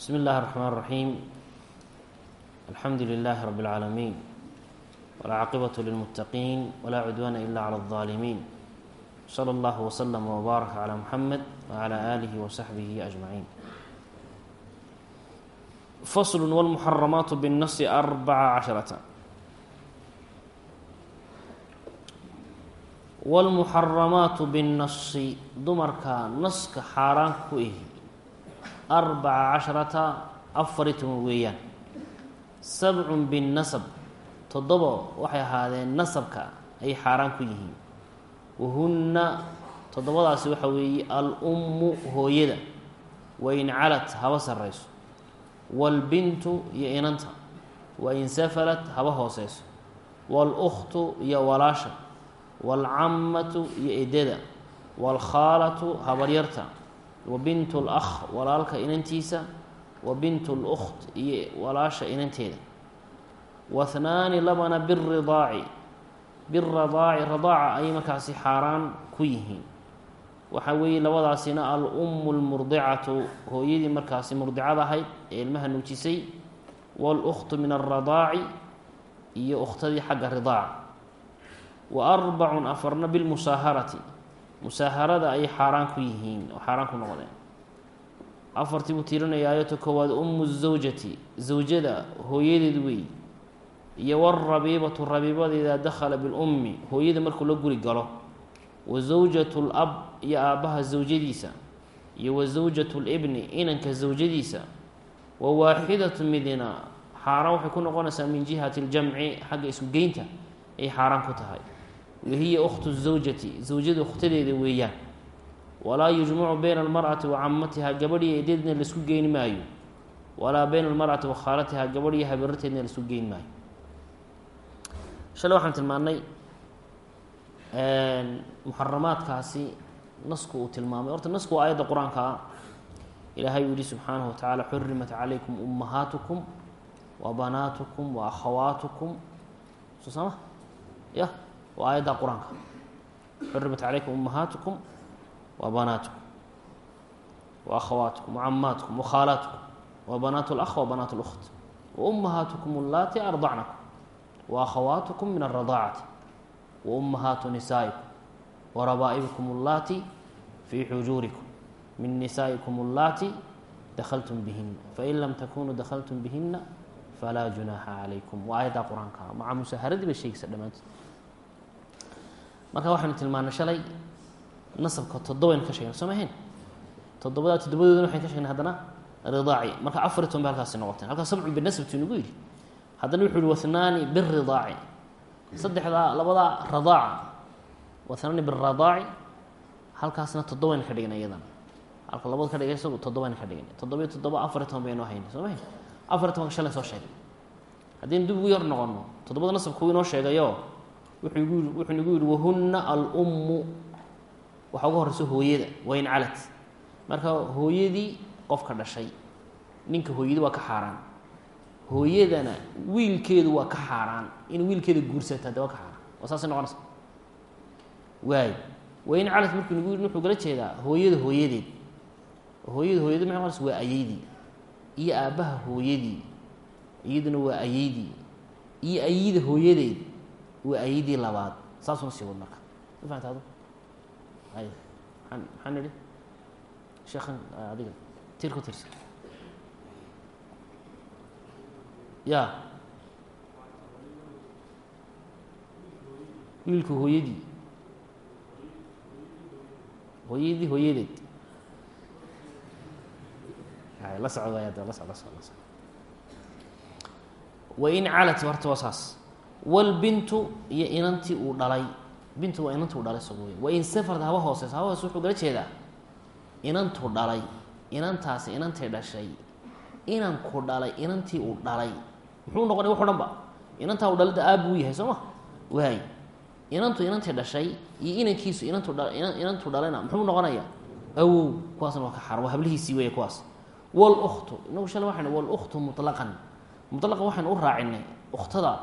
بsم الlh الرحmن الرحيم الحمdu لله رب العاalمين والعاaqبة للمتقين ولا عدوان إلا على الظالمين صلى الله وسلم وbارك على محمد وعلى آله وصحبه أجمعين فصل والمحرمaaت بالنص أربعة عشhرة والمحرمaaت بالنص dumarka naska xaaraan ku ihi arbaca casharata afari toban weeyaan sabcun binnasab toddoba waxay ahaadeen nasabka ay xaaraan ku yihiin wahunna toddobadaasi waxa weeye al-ummu hooyada wain calat haba sarrayso waalbintu iyo inanta wain safalat haba hooseyso waal-ukhtu iyo walaasha waalcammatu iyo edada waalkhaalatu habaryarta wa bintu lakh walaalka inantiisa wa bintu lukt iyo walaasha inanteeda. Wahnaani labana biridaaci biradaaci radaaca ayay markaasi xaaraan ku yihiin. Waxaa weeye labadaasina al-ummu lmurdicatu hooyadii markaasi murdicada ahayd ee ilmaha nuujisay waal-ukhtu min alradaaci iyo ukhtadii xagga ridaaca wa arbacun afarna bilmusaaharati musaaharada ayay xaaraan ku yihiin oo xaaraan ku noqdeen. Afartii buu tiirinaya aayata koowaad ummu zawjati zawjada hooyadeed wey iyo warabiibatu rabiibada idaa dakhala bilummi hooyada markuu la guri galo. Wa zawjatu lab iyo aabbaha zawjadiisa iyo wa zawjatu libni inanka zawjadiisa. Wa waaxidatu midina xaaraan waxay ku noqonaysaa min jihati ljamci xagga isku geynta ay xaaraan ku tahay wahiya ukhtu zawjati zawjada ukhtadeeda weeyaan walaa yujmacu bayna almar'ati wa camatiha gabadhiyo edeedna la isku geyn maayo walaa bayna almar'ati wa khaalatiha gabadhiyo habararteedna la isku geyn maayo shalay waxaan tilmaannay muxaramaadkaasi nasku uu tilmaamay horta nasku waa aayadda qur'aanka ah ilaahay uu yihi subxaanahu wa tacaala xurimat waa aayadda qur'aanka xurimat calaykum ummahaatukum wa banaatukum wa akhawaatukum wa camaatukum wa banaatu lakh wa banaat lukt wa ummahaatukum allaati ardacnakum wa akhawaatukum min alradaacati wa ummahaatu nisaa'ikum wa rabaa'ibikum allaati fii xujuurikum min nisaa'ikum allaati dakhaltum bihina fain lam takunuu dakhaltum bihina falaa junaaxa calaykum waa aayadda qur'aanka maca musaaharadii bay sheegaysa dhammaantood marka waxaynu tilmaanay shalay nasabka toddobaynu ka sheegna soo mahayn toddobadaa toddobadoodana waxaynu ka sheegnay haddana ridaaci. Marka afar iyo toban bay halkaasi noqoteen halkaas sabcu binasabti nagu yidhi. Haddana wuxu uhi wahnaani biridaaci saddexdaa labadaa radaaca wahnaani biradaaci halkaasna toddobaynu ka dhignay iyadana. Halka labada ka dhigay isagu toddobaynu ka dhignay. Toddoba iyo toddoba afar iyo toban baynoo haynay soo mahayn afar iyo tobanka shalay soo sheegay. Haddaynu dib ugu yar noqono toddobada nasabka uu inoo sheegayo wuxuu gu wuxuu nagu yihi wahunna al-ummu. Waxaa uga horeysa hooyada wain calad. Marka hooyadii qofka dhashay ninka hooyadii waa ka xaaraan. Hooyadana wiilkeedu waa ka xaaraan. In wiilkeeda guursata de waa ka xaaraan. Waa saasay noqonaysa. Waay wain calad markuu nagu yidhi wuxuu kala jeedaa hooyada hooyadeed. Hooyada hooyadeed maxay noqonaysa? Waa ayeydii. Iyo aabbaha hooyadii. Iyaduna waa ayeydii. Iyo ayida hooyadeed waa ayadii labaad. Saasuna sii wad marka. Ma fahamta adu ay maan maxaan idhi. Sheekhan adiga tir ku tirsan ya wiilka hooyadii. Hooyadii hooyadeed. La socdo waay ada la socdo la socdo la socdo. Wain calat horta waa saas walbintu iyo inantii uu dhalay. Bintu waa inanti uu dhalay sog wey wain safarda haba hooseyso haba hoose wuxuu kala jeedaa. Inantuu dhalay inantaasi inantay dhashay inanku dhalay inantii uu dhalay. Muxuu noqonay wax o dhan ba inantaa uu dhalay da aab buu yahay soo ma? Waay inantu inantay dhashay iyo inankiisu inantu dha inantuu dhalayna muxuu noqonayaa awow kuwaasna waa ka xaran waa hablihiisii weeye kuwaas. Wal-ukhtu inagu shalay waxaynu wal-ukhtu mutlaqan. Mutlaqan waxaynu u raacinay ukhtada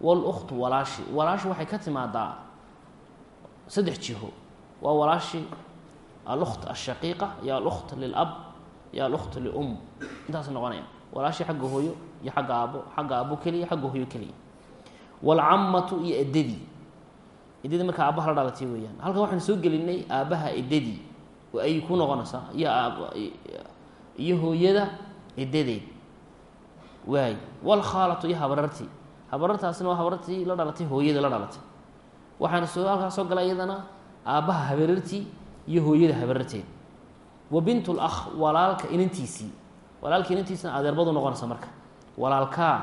wal-ukhtu walaashi. Walaashi waxay ka timaadaa saddex jiho. Waa walaashi alukt ashaqiiqa iyo alukt lilab iyo alukhtu lium intaas noqonaya walaashii xagga hooyo iyo xagga aabo xagga aabo keliya xagga hooyo keliya. Waalcammatu iyo eddadii. Eddadii marka aabaha la dhalatay weeyaan. Halkan waxaan soo gelinay aabbaha eddadii. Oo ay ku noqonaysaa. Iyo iyo hooyada eddadeed waay. Walkhaalatu iyo habarartii habarartaasina waa habarartii la dhalatay hooyada la dhalatay. Waxaana soo halkaa gala iyadana aabbaha habarartii iyo hooyada habararteed wa bint lakh walaalka inantiisii walaalka inantiisina adeerbadu noqonaysa marka. Walaalkaa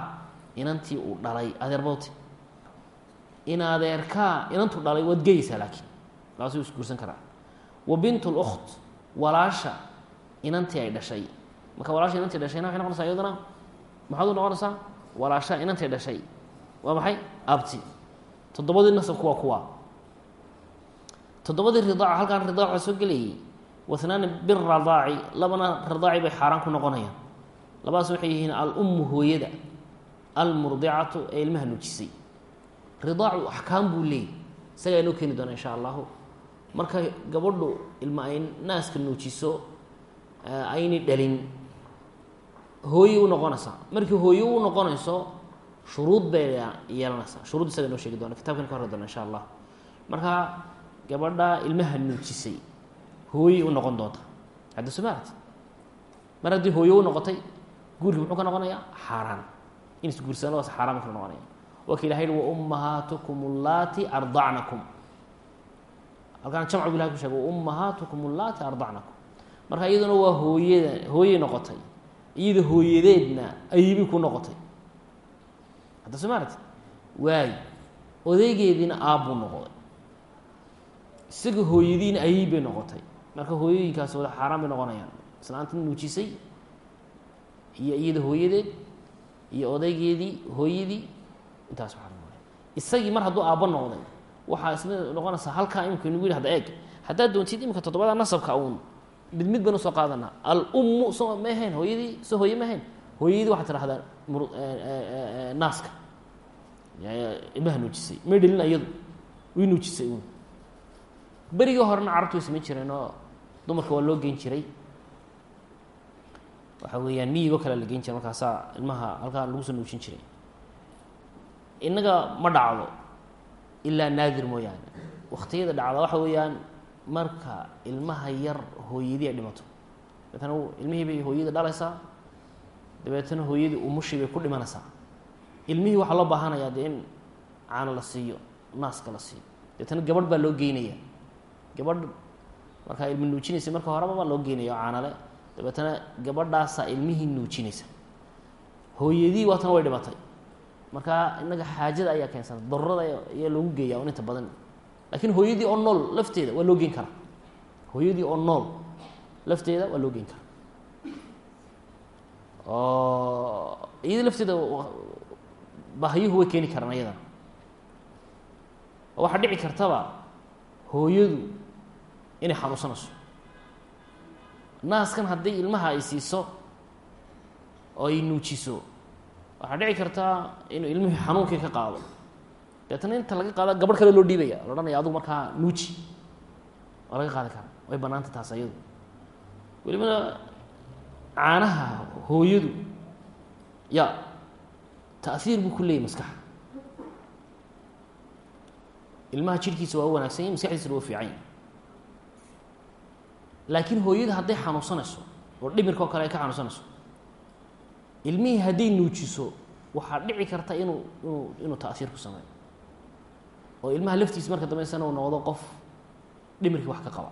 inantii uu dhalay adeerbadti in adeerkaa inantu dhalay waad geyeysaa laakiin. Laas isguursan karaa. Wa bint lukt walaasha inantii ay dhashay. Marka walaasha inantii dhashayna waxay noqonaysaa iyaduna maxaad u noqonaysaa? Walaasha inantii dhashay waa maxay? Abti. Toddobadii nasabku waa kuwa. Toddobadii ridaaca halkaan ridaaca soo gelayay wahnaani biradaaci labana ridaaci bay xaaraan ku noqonayaan. Labadaas waxay yihiin alummu hooyada. Almurdicatu ee ilmaha nuujisay. Ridaacu axkaam buu leeyay. Isagaa inoo keeni doona insha allahu. Marka gabadhu ilma ay naaska nuujiso ayna dhalin hooye u noqonaysaa markii hooye u noqonayso shuruud bay yeelanaysaa. Shuruud isaga inoo sheegi doona kitabkan ka horri doona insha allah marka gabadha ilmaha nuujisay. Hooyey u noqon doonta. Hadda soo maaragti mar haddii hooye u noqotay guurki muxuu ka noqonayaa xaaraan. In isguursadaan waas xaaraan buu ka noqonaya. Waa ilahay wa ummahaatukum allaati ardacnakum. Halkaan jamcu ilahay ku sheegay wa ummahaatukum allaati ardacnakum. Marka iyaduna waa hooyada hooyey noqotay. Iyada hooyadeedna ayibi ku noqotay hadda soo maaragti waay. Odaygeediina aabbuu noqday. Isaga hooyadiina ayib bay noqotay. Marka hooyooyinkaas wada xaaraan bay noqonayaan. Islaanta nuujisay. Iyo iyada hooyadeed iyo odaygeedii hooyadii intaas waa isagii mar hadduu aabbo noqday waxaa isla noqonaysaa halkaa imika nagu yidhi hada eeg haddaad doontid imika toddobada nasabka uun mid mid baynu soo qaadanaa. Alummu so ma ahayn hooyadii so hooye ma ahayn. Hooyadii waxaa tidhahdaa mur naaska ilmaha nuujisay may dhelin iyadu way nuujisay uun. Berigii horena carabtu way samayn jireen dumarka waa loo geyn jiray. Waxa weeyaan miyigoo kale la geyn jiray markaasaa ilmaha halkaa lagu soo nuujin jiray. Innaga ma dhacdo ilaa naadir mooyaane. Waktiyada dhacda waxa weeyaan marka ilmaha yar hooyadii ay dhimato. Dabeetana ilmihii bay hooyadii dhalaysaa. Dabeetana hooyadii umushii bay ku dhimanaysaa ilmihii waxaa loo baahanayaa dee in caano la siiyo naaska la siiyo. Dabeetana gabadh baa loo geynaya gabadh markaa ilmi nuujinaysa marka horeba baa loo geynaya oo caanale dabeetana gabadhaasaa ilmihii nuujinaysa. Hooyadii waatana way dhimatay. Marka inaga xaajada ayaa keensana darurada ayaa loogu geeya un inta badan. Laakiin hooyadii oo nool lafteeda waa loo geyn karaa. Hooyadii oo nool lafteeda waa loo geyn karaa. Oo iyada lafteeda bahyuhu way keeni karaan iyadana oo waxaa dhici kartaba hooyadu inay xanuunsanayso naaskan haddii ilmaha ay siiso oo ay nuujiso waxaa dhici kartaa inuu ilmihii xanuunkii ka qaado. Deetana inta laga qaada gabadh kale loo dhiibaya la odhanaya adugu markaa nuuji waa laga qaadi karaa. Way banaanta taas ayadu. Welibana caanaha hooyadu ya ta'hiir buu ku leeyahy maskaxa ilmaha jirhkiisa waa u wanagsan yahy maskaxdiisana waa fiican yahy laakiin hooyada hadday xanuunsanayso oo dhimirka kale ay ka xanuunsanayso ilmihii hadday nuujiso waxaa dhici karta inuu inuu inuu ta'hiir ku sameeyo oo ilmaha laftiisa marka dambeysana uu noqdo qof dhimirkii wax ka qaba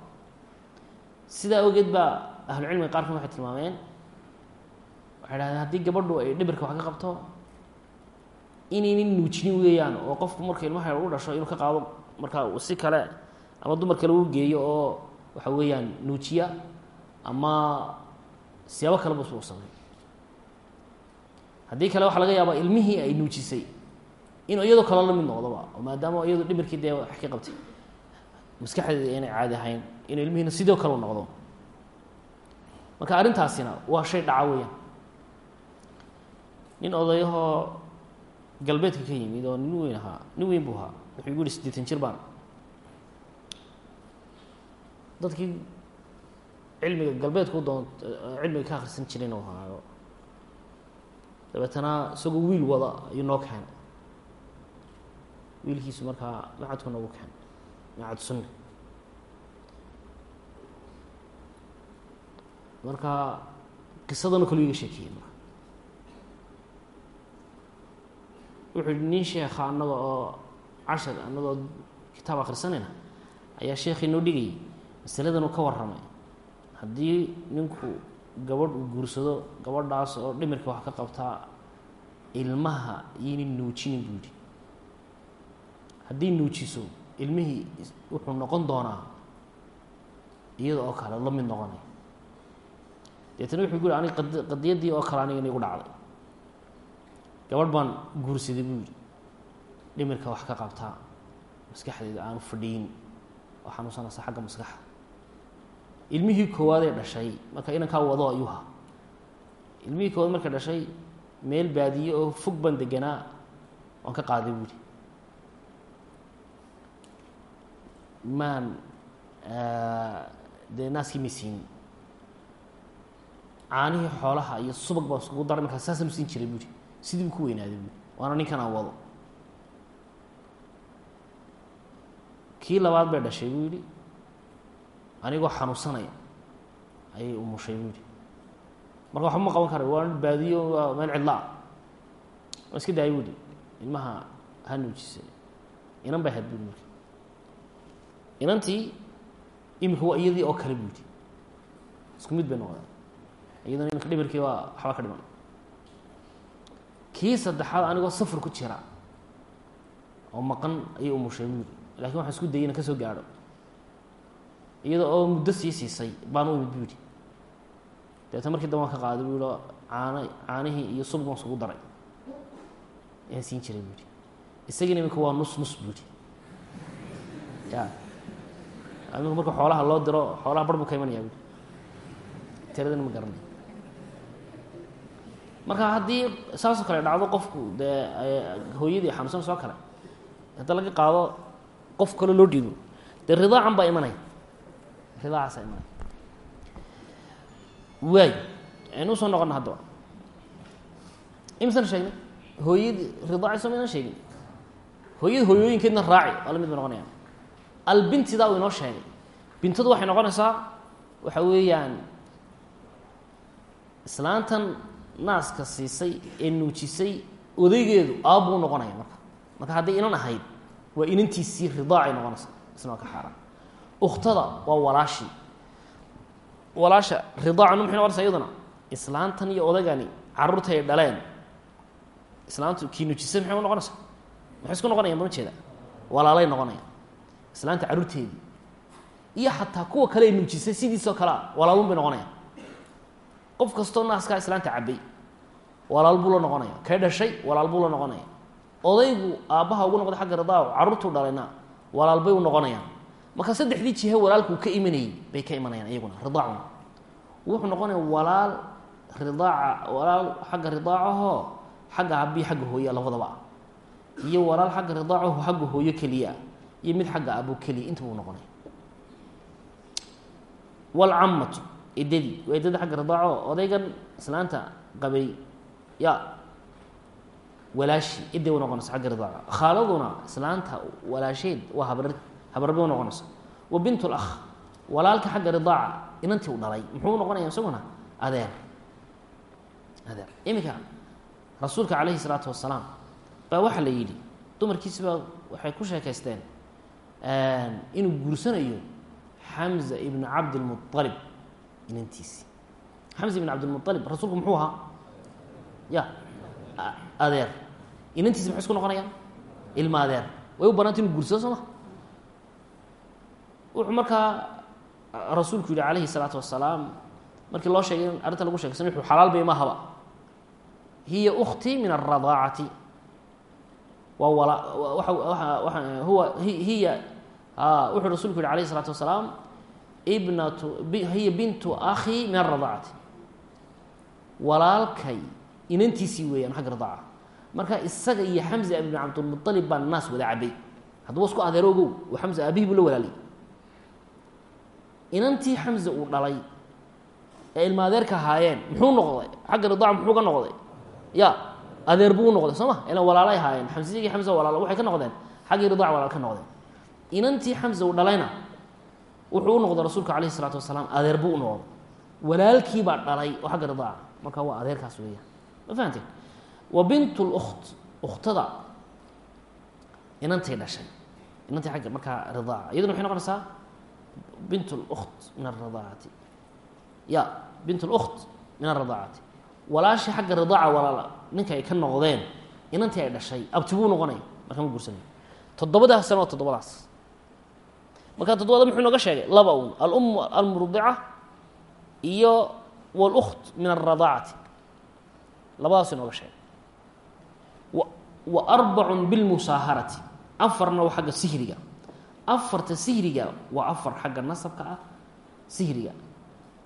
sidaa awgeed baa ahlucilmiga qaarkan waxay tilmaameen waxay dhahdeen haddii gabadhu ay dhimirka wax ka qabto inaynan nuujinin weeyaan oo qofku marka ilmaha u dhasho inuu ka qaado markaa si kale ama dumar kale u geeyo oo waxa weeyaan nuujiya ama siyaabo kaleba u sameeyo haddii kale waxaa laga yaabaa ilmihii ay nuujisay inuu iyadoo kale la mid noqdoba maadaama iyadu dhimirkii dee wax ka qabtay maskaxdeeda inay caadi ahayn inuu ilmihiina sidoo kale noqdo. Marka arrintaasina waa shay dhaca weeyaan. Nin odayahoo galbeedka ka yimid oo nin weyn ahaa nin weyn buu ahaa wuxuu igu yihi siddeetan jir baan. Dadkii cilmiga galbeedku doon cilmiga ka akhrisan jirin u haayo dabeetana isagoo wiil wada ayuu noo keenay wiilkiisu markaa macadku noogu keenay macad sunni. Marka qisadana kalu iga sheekeeyey marka wuxuu yihi nin sheekha annaga oo cashar annagoo kitaab akhrisanayna ayaa sheekhi noo dhigayay masaladan uu ka warramay. Haddii ninku gabadh uu guursado gabadhaas oo dhimirka wax ka qabtaa ilmaha iyayna nuujinin buu yidhi. Haddii nuujiso ilmihii wuxuu noqon doonaa iyada oo kale la mid noqonay. Deetana wuxuu guri anig qad qadiyaddii oo kale aniga igu dhacday gabadh baan guursaday buu yidhi dhimirka wax ka qabtaa maskaxdeeda aanu fadhiyin oo xanuunsanaysa xagga maskaxa ilmihii koowaadee dhashay marka inankaa wado ayuuha ilmihii koowaad markay dhashay meel baadiye oo fog baan deganaa waan ka qaaday buu yidhi. Maan dee naaskii may siinin caanihii xoolaha iyo subag baan iskugu daray markaa saasaan u siin jiray buuhi sidii buu ku weynaaday buui waana ninkan aan wado kii labaad bay dhashay buu yidhi anigoo xanuunsanaya ayay umushay buu yidhi. Marka waxba ma qaban kara waa baadiyo waa meel cidlaa waa iska daayay buu yihi ilmaha ha nuujisay. Inan bay ahayd bui marka. Inantii imika waa iyadii oo kale buu yidhi. Isku mid bay noqdeen. Iyadana inanka dhimirkii waa waxba ka dhiman kii saddexaad anigoo safar ku jira oo maqan ayay umushay buu yihi laakiin waxaan isku dayay inan ka soo gaadho. Iyada oo muddo sii siisay baan u imid buu yihi dabeetna markii dambe waan ka qaaday buu yihi caana caanihii iyo subg baan isugu daray. Ayaan siin jiray buu yihi isagiina iminka waa nus nus buu yihi ya imika marka xoolaha loo diro xoolaha bar buu ka imanaya bui tiradana ma garanay marka haddii saasoo kale dhacdo qofku dee hooyadii xanuunsan soo kale hadda laga qaado qof kale loo dhiibo dee ridaacan baa imanaya. Ridaacaasa imanaya. Waay aynu u soo noqona haddaba imisana sheegnay hooyadii ridaaci soo sheegin? Hooyada hooyooyinkeedna raaci waa la mid bay noqonayaan uu inoo sheegay. Bintadu waxay noqonaysaa waxa weeyaan islaantan naaska siisay ee nuujisay odaygeedu aabbuu noqonaya marka. Marka hadday inan ahayd waa inantiisii ridaacay noqonaysaa isna waa ka xaaraan. Ukhtada waa walaashii walaasha ridaacanu maxay noqonaysaa iyaduna? Islaantan iyo odagani carruurta ay dhaleen. Islaantu kii nuujisay maxay noqonaysaa maxay isku noqonayaan bama jeeda. Walaalay noqonayaan islaanta carruurteedii iyo xataa kuwa kale ay nuujisay sidiisoo kalea walaalun bay noqonayaan. Qof kastoo naaskaa islaanta cabay walaal buu la noqonaya. Kay dhashay? Walaal buu la noqonaya. Odaygu aabbaha ugu noqday xagga ridaaco carruurtuu dhalayna walaal bay u noqonayaan. Marka saddexdii jihe walaalkuu ka imanayey bay ka imanayaan iyaguna ridaacuna. Wuxuu noqonaya walaal ridaaca walaal xagga ridaacahoo xagga aabbihi xagga hooya labadaba. Iyo walaal xagga ridaacaho xagga hooyo keliya iyo mid xagga abo keliya inta buu noqonaya walcammatu edadii waa edada xagga ridaaco odaygan islaanta qabay ya walaashi eday u noqonaysa xagga ridaaca. Khaaladuna islaanta walaasheed waa habar habarba u noqonaysa wa bint lakh walaalka xagga ridaaca inantii u dhalay muxuu noqonaya isaguna? Adeer. Adeer. Iminka rasuulka calayhi salaatu wasalaam baa waxaa la yidhi dumarkiisi baa waxay ku sheekaysteen inuu guursanayo xamza ibnu cabdilmualib inantiisi. Xamza ibn cabdilmualib rasuulku muxuu ahaa ya adeer. Inantiisi maxay isku noqonayaan ilma adeer. Way u banaanta inu guursado soo ma? Wuxuu markaa rasuulku yihi calayhi salaatu wasalaam markii loo sheegay in lagu sheekaysan wuxuu xalaal bay mahaba hiya uktii min alradaacati waa wala waa waa waa huwa hiya wuxuu rasulku yihi alayh isalaatu wasalaam ibnatu hiya bintu akhi min alradaacati walaalkay inantiisii weeyaan xagga radaaca. Marka isaga iyo xamza ibn cabdilmuطalib baa naas wada cabay. Haddaba isku adeero ogow oo xamza aabihii buu la walaalay inantii xamza uu dhalay ee ilma adeerka ahaayeen muxuu noqday? Xagga ridaaca muxuu ka noqday? Ya adeer buu noqday soo ma? Ilan walaalay ahaayeen xamsiyagii xamsa walaalo waxay ka noqdeen. Xaggii ridaaca walaal ka noqdeen. Inantii xamsa uu dhalayna wuxuu u noqday rasuulka calayhi isalaatu wasalaam adeer buu u noqday. Walaalkii baa dhalay oo xagga ridaaca marka waa adeerkaas weeyaan ma fahanteen wa bint lukt uktada inantay dhashay. Inantay agga markaa ridaaca iyaduna waxay noqonaysaa bint lukt min alridaacati ya bint lukt min alridaacati walaashii xagga ridaaca walaala ninka ay ka noqdeen inantii ay dhashay. Abti buu noqonaya marka ma guursanayo toddobadaas sana waa toddobadaas. Marka toddobada muxuu inooga sheegay? Laba un alum almurdica iyo wاlukt min alradaacati labadaas inooga sheegay. Wa arbacun bilmusaaharati afarna waa xagga sihriga. Afarta sihriga waa afar xagga nasabka ah sihriga.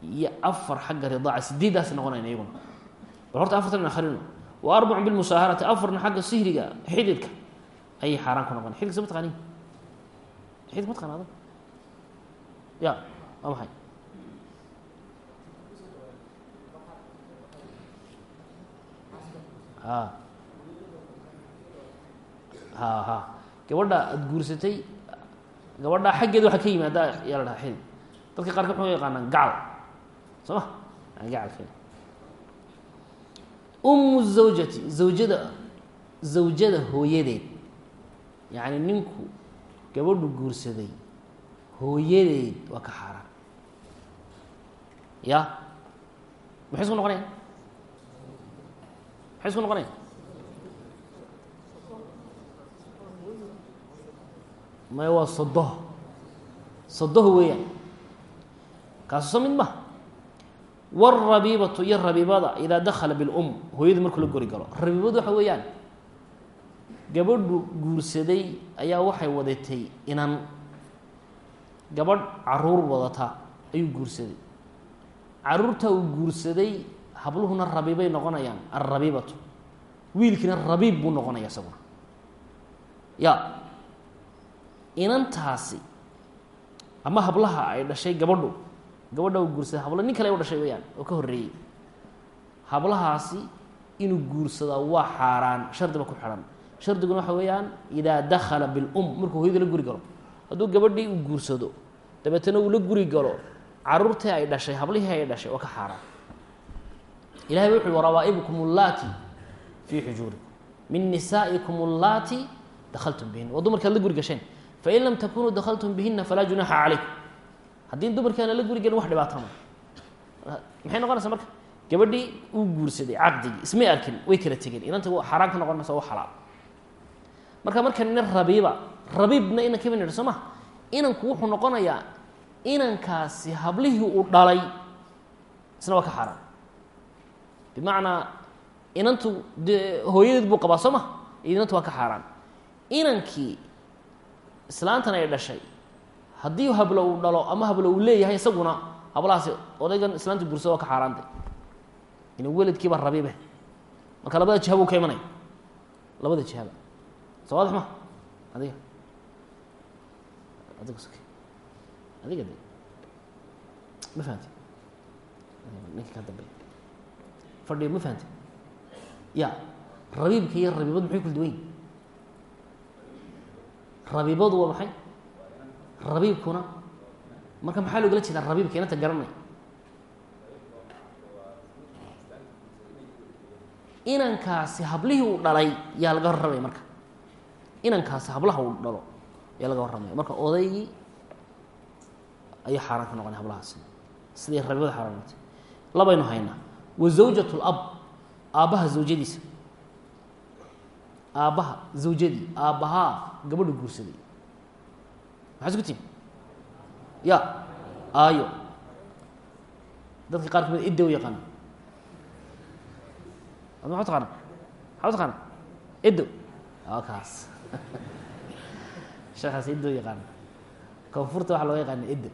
Iyo afar xagga ridaaca sideeddaas noqonayna iyaguna. Bal horta afartan akhrino wa arbacun bilmusaaharati afarna xagga sihriga xididka ayay xaaraan ku noqonay xididka sa ma taqaaniin? Xididka ma taqaana adag ya waa a ha ha. Gabadha aada guursatay gabadha xaggeeda waxaa ka yimaada yaa la dhaha xidid dadka qaarka muxuu yaqaanaan gacal soo ma? Gacalkeeda umu zawjati zawjada zawjada hooyadeed. Yacni ninku gabadhu guursaday hooyadeed waa ka xaaraan. Ya? Maxay isku noqonaya maxay isku noqonaya. Maya waa sodoh sodoh weeyaan. Kaasu soo mid ma. Wاrabiibatu iyo rabiibada idaa dakala biاlum hooyada markuu la gori galo. Rabiibadu waxa weeyaan. Gabadhu guursaday ayaa waxay wadatay inan gabadh carruur wadata ayuu guursaday. Caruurta uu guursaday habluhuna rabiibay noqonayaan alrabiibatu wiilkiina rabiib buu noqonaya isaguna. Ya inantaasi ama hablaha ay dhashay gabadhu gabadha uu guursaday hablo nin kale u dhashay weyaan oo ka horreeyey. Hablahaasi inuu guursadaa waa xaaraan shardiba ku xidhan. Shardiguna waxa weeyaan idaa dakala bilum markuu hooyada la guri galo. Hadduu gabadhii uu guursado dabeetana uu la guri galo caruurtii ay dhashay hablihii ay dhashay waa ka xaaraan ilahay wuxu uhi warabaa'ibukum allaati fii xujuurikum min nisaa'ikum allaati dakhaltum bihin waa dumarkaad la guri gasheen. Fain lam takunuu dakaltum bihina falaa junaaxa calaykum. Haddii dumarkaana la guri wax dhibaata ma maxay noqonaysaa marka? Gabadhii uu guursaday caqdigii ismay arkin way kala tegeen. Inanta xaaraan ka noqon wa xalaal. Marka marka ina rabiiba rabiibna inanka ba nidhi soo inanku wuxuu noqonayaa inankaasi hablihii uu dhalay isna waa ka xaaraan bimacnaa inantu dee hooyadeed buu qabaa soo ma inantu waa ka xaaraan. Inankii islaantan ay dhashay haddii hablo uu dhalo ama hablo uu leeyahay isaguna hablahaasi odaygan islaanta guursada waa ka xaaraantay ina weladkiiba rabiibe marka labada jiha buu ka imanaya labada jihaba soo waadix ma adiga adiga adiga ma fahamti ninka ka dambeya fadhiyo ma fahamti ya rabiibka iyo rabiibadu maxay kula duwan yihiin rabiibadu waa maxay? Rabiibkuna? Marka maxaa loogala jeedaa rabiibka inanta garanay inankaasi hablihii uu dhalay yaa laga warramaya marka. Inankaasi hablaha uu dhalo yaa laga warramaya marka odaygii ayuu xaaraan ka noqonay hablahaasi siday rabiibada xaaraan noqotay. Labaynu haynaa wa zawjat lab aabbaha zawjadiisa. Aabbaha zawjadii aabbahaa gabadha guursaday. Maxaa isku timi ya aayo. Dadka qaar ka mid idda u yaqaana ad maa taqaana maxaa u taqaana iddo kaas. Sheekaas iddo u yaqaana koonfurta waxaa looga yaqaana iddo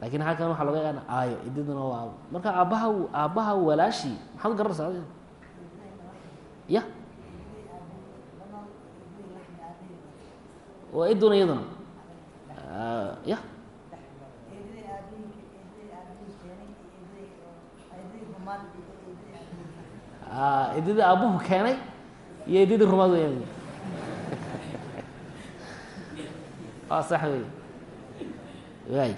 laakiin halkan waxaa looga yaqaana aayo iddaduna waa aabo marka aabbaha aabbaha walaashii maxaad garanaysaa ya waa iduna iyaduna. Ya idadii aabuhu keenay iyo idadii rumaad weeyaan waa sax wey waay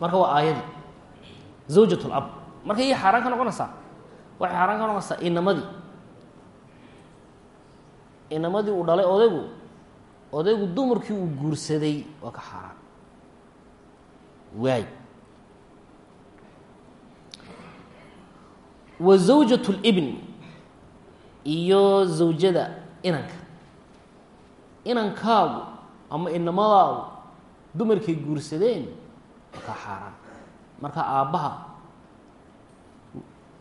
marka waa aayadii zawjat lab marka iyay xaaraan ka noqonaysaa? Waxay xaaraan ka noqonaysaa inamadii inamadii uu dhalay odaygu odaygu dumarkii uu guursaday waa ka xaaraan. Waay. Wa zawjat اlibn iyo zawjada inanka. Inankaagu ama inamadaadu dumarkay guursadeen ka xaaraan. Marka aabbaha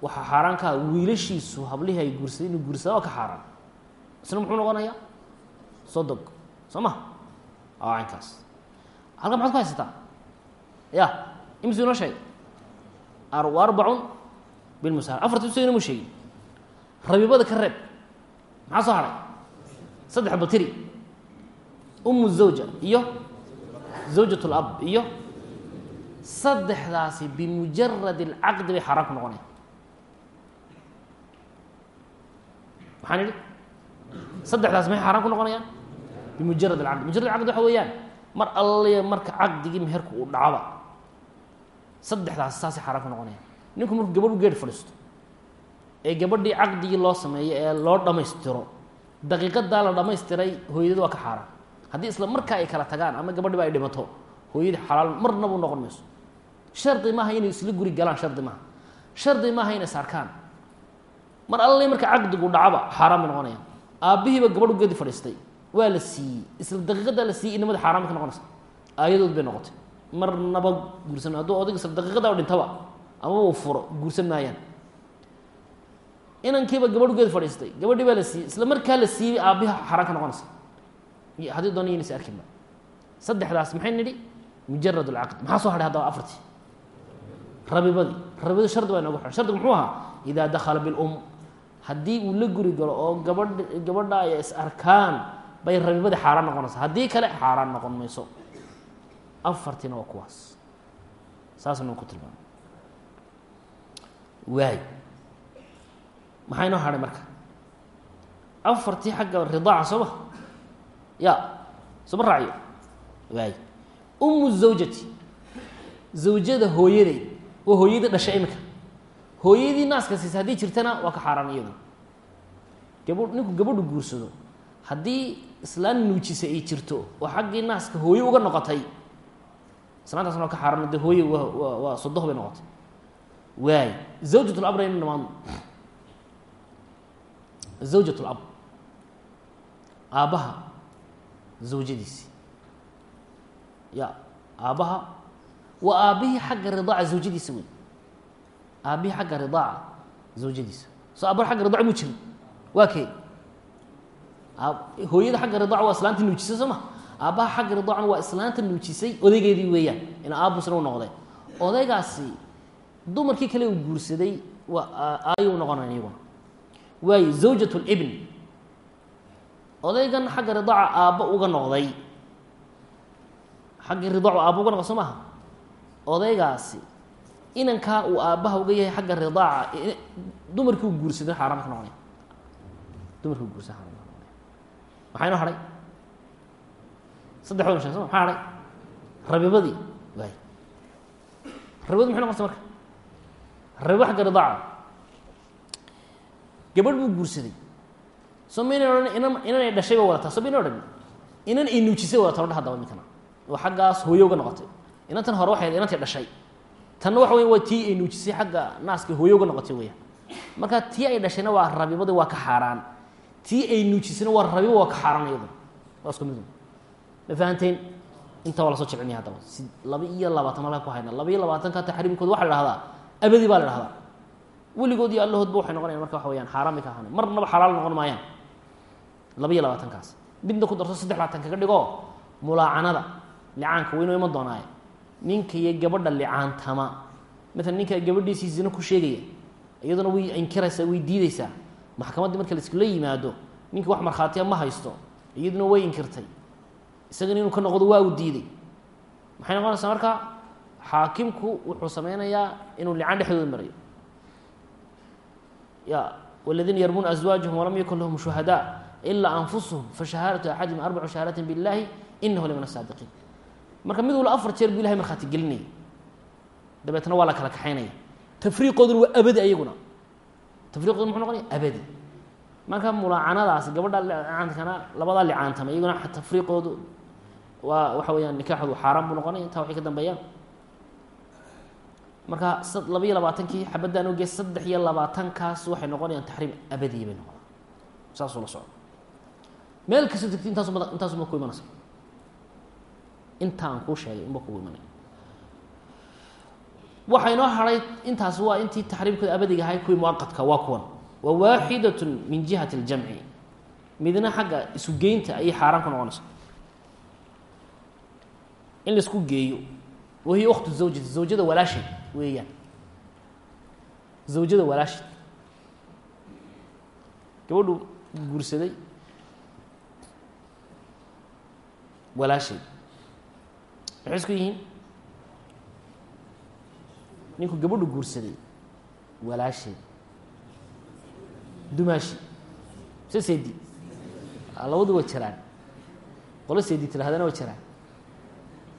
waxaa xaaraan kaa wiilashiisu hablihii ay guursadeen inuu guursada waa ka xaaraan. Isna muxuu noqonayaa? Sodog soo ma? Caynkaas. Halkan maxaad ku haysataa? Ya imisu inoo sheegay? Arbacun bilmusaal afarti usa inama sheegin. Rabibada ka reeb. Maxaa soo haray? Saddex batiri. Umu zawja iyo zawjat lab iyo saddexdaasi bimujarad اlcaqdi bay xaaraan ku noqonaya maxaan idhi saddexdaas maxay xaaraan ku noqonayaan? Bimujarad alcaqdi. Mujarad alcaqdi waxa weeyaan mar alle marka caqdigii meherku uu dhacaba saddexdaas saasay xaaraan ku noqonayaan. Ninku markuu gabadhu geed fadhiisto ee gabadhii caqdigii loo sameeyo ee loo dhammaystiro daqiiqadaa la dhammaystiray hooyadada waa ka xaaraan. Haddii isla markaa ay kala tagaan ama gabadhiba ay dhimato hooyadii xalaal marnaba u noqon mayso shardi maaha inay isla guri galaan shardi maaha. Shardi maaha inay saarkaan. Mar alle marka caqdigu dhacaba xaaraan bay noqonayaan. Aabbihiiba gabadhu geedi fadhiistay. Waa la siiyey. Isla daqiiqadaa la siiyey inamada xaaraan ka noqonaysa. Aayadood bay noqotay. Marnaba guursan hadduu odag isla daqiiqadaa dhintaba ama uu furo guursan maayaan. Inankiiba gabadhu geed fadhiistay. Gabadhii baa la siiyey. Isla markaa la siiyey aabbiha xaaraan ka noqonaysa. Haddii doona yanaysa arkinba saddexdaas maxay nidhi? Mujarad alcaqd maxaa soo hadhay haddaba afartii rabibadii rabibadii shardi baa inoogu xidhan. Shardigu muxuu ahaa idaa dakhala bilum haddii uu la guri galo oo gabadh gabadha ay is arkaan bay rabibadii xaaraan noqonaysaa. Haddii kale xaaraan noqon mayso. Afartiina waa kuwaas. Saasnu ku tilmaamay. Waay maxaa inoo hadhay marka? Afartii xagga ridaaca soo ma? Ya sooma raaciyo? Waay umu zawjati. Zawjada hooyaday waa hooyadii dhashay iminka hooyadii naaska siisa haddii jirtana waa ka xaaraan iyadu. Gaba ninku gabadhu guursado. Haddii islaan nuujisa ay jirto oo xaggii naaska hooye uga noqotay islaantaasna waa ka xaaraan de hooye waa waa waa sodoh bay noqotay. Waay. Zawjat lab raynu dhamaadno zawjat lab aabbaha zawjadiisi. Ya aabbaha waa aabbihii xagga ridaaca zawjadiisa wey aabbihii xagga ridaaca zawjadiisa soo aabbaha xagga ridaca mu jirin waa kee hooyada xagga ridaaca waa islaanta nuujisay soo ma? Aabbaha xagga ridaacana waa islaanta nuujisay odaygeedii weeyaan. Ina aabusna u noqday. Odaygaasi dumarkii kale uu guursaday waa aayo u noqonayan iyaguna. Waayo zawjat libn odaygan xagga ridaaca aabbo uga noqday. Xagga ridaacu aabbo uga noqday soo maaha odaygaasi inankaa uu aabbaha uga yahay xagga ridaaca dumarkii uu guursaday xaaraan ka noqonaya. Dumarkii u guursaday xaaraan ka noqonaya. Maxaa inoo hadhay saddex wadn sheg soo ma maxaa hadhay rabibadii waay rabibadi maxay noqonaysa marka? Rabibo xagga ridaaca. Gabadh buu guursaday. Soo maynan odhan inan inanay dhashay ba wadataa. Soo maynan odhan inan ay nuujisay wadataa odha haddaba iminkana oo xaggaas hooyo uga noqotay inantan hore waxay inantay dhashay. Tanna waxa weya waa tii ay nuujisay xagga naaska hooyo noqotay weyaan marka tii ay dhashayna waa rabibadii waa ka xaaraan. Tii ay nuujisayna waa rabibo waa ka xaaraan iyadu waa isku mid ma fahanteen inta waa la soo jeclinaya haddaba. Si laba iyo labaatan malkaa ku hayna. Laba iyo labaatanka taxriimkooda waxa la dhahdaa abadi baa la dhahdaa weligood iyo allahoodba waxay noqonayan marka waxa weyaan xaaraan ka ahaaneen marnaba xalaal noqon maayaan. Laba iyo labaatankaas midna ku darso saddex labaatan kaga dhigo. Mulaacanada. Licaanka weynoo iman doonaaye ninka iyo gabadha licaantama. Maalan ninka gabadhiisii zino ku sheegaya iyaduna way inkiraysaa way diideysaa maxkamaddii marka laiskula yimaado ninka wax markhaatiya ma haysto iyaduna way inkirtay. Isagana inuu ka noqdo waa uu diiday. Maxay noqonaysaa marka? Xaakimku wuxuu sameynayaa inuu licaan dhexdooda marayo ya wاladiina yarmuuna aswaajahum walam yakun lahum shuhadaa ilaa anfusuhum fashahaadatu axadihim arbacu shahaadaati biاllahi inahu lamin asaadiqiin marka mid walba afar jeer buu ilahay markhaati gelinaya dabeetna waa la kala kaxaynaya. Tafriiqooduna waa abadi ayaguna. Tafriqoodu muxuu noqonaya abadi. Marka mulaacanadaas gabadha licaankana labadaa licaantama iyaguna tafriiqoodu waa waxa weeyaan nikaaxoodu xaaraan buu noqonaya. Intaa waxay ka dambeeyaan. Marka laba iyo labaatankii xabadaan oge saddex iyo labaatankaas waxay noqonayaan taxriim abadiya bay noqonaa saasuu la socda meel kastoo tegti intaasuma intaasuma ku imanaysa inta aan kuu sheegay unba kugu imanaya waxaa inoo haray intaas waa intii taxriimkooda abadiga ahay kuwii muaqadka waa kuwan. Wa waaxidat min jihati اljamci midna xagga isu geynta ayay xaaraan ku noqonaysa. In la isku geeyo wahiya uktu zawjati zawjada walaasheed weeyaan. Zawjada walaasheed gabadhu guursaday. Walaasheed maxay isku yihiin? Ninku gabadhu guursaday walaasheed dumaashi se seedi labadu way jiraan qolo seedi tirahdana way jiraan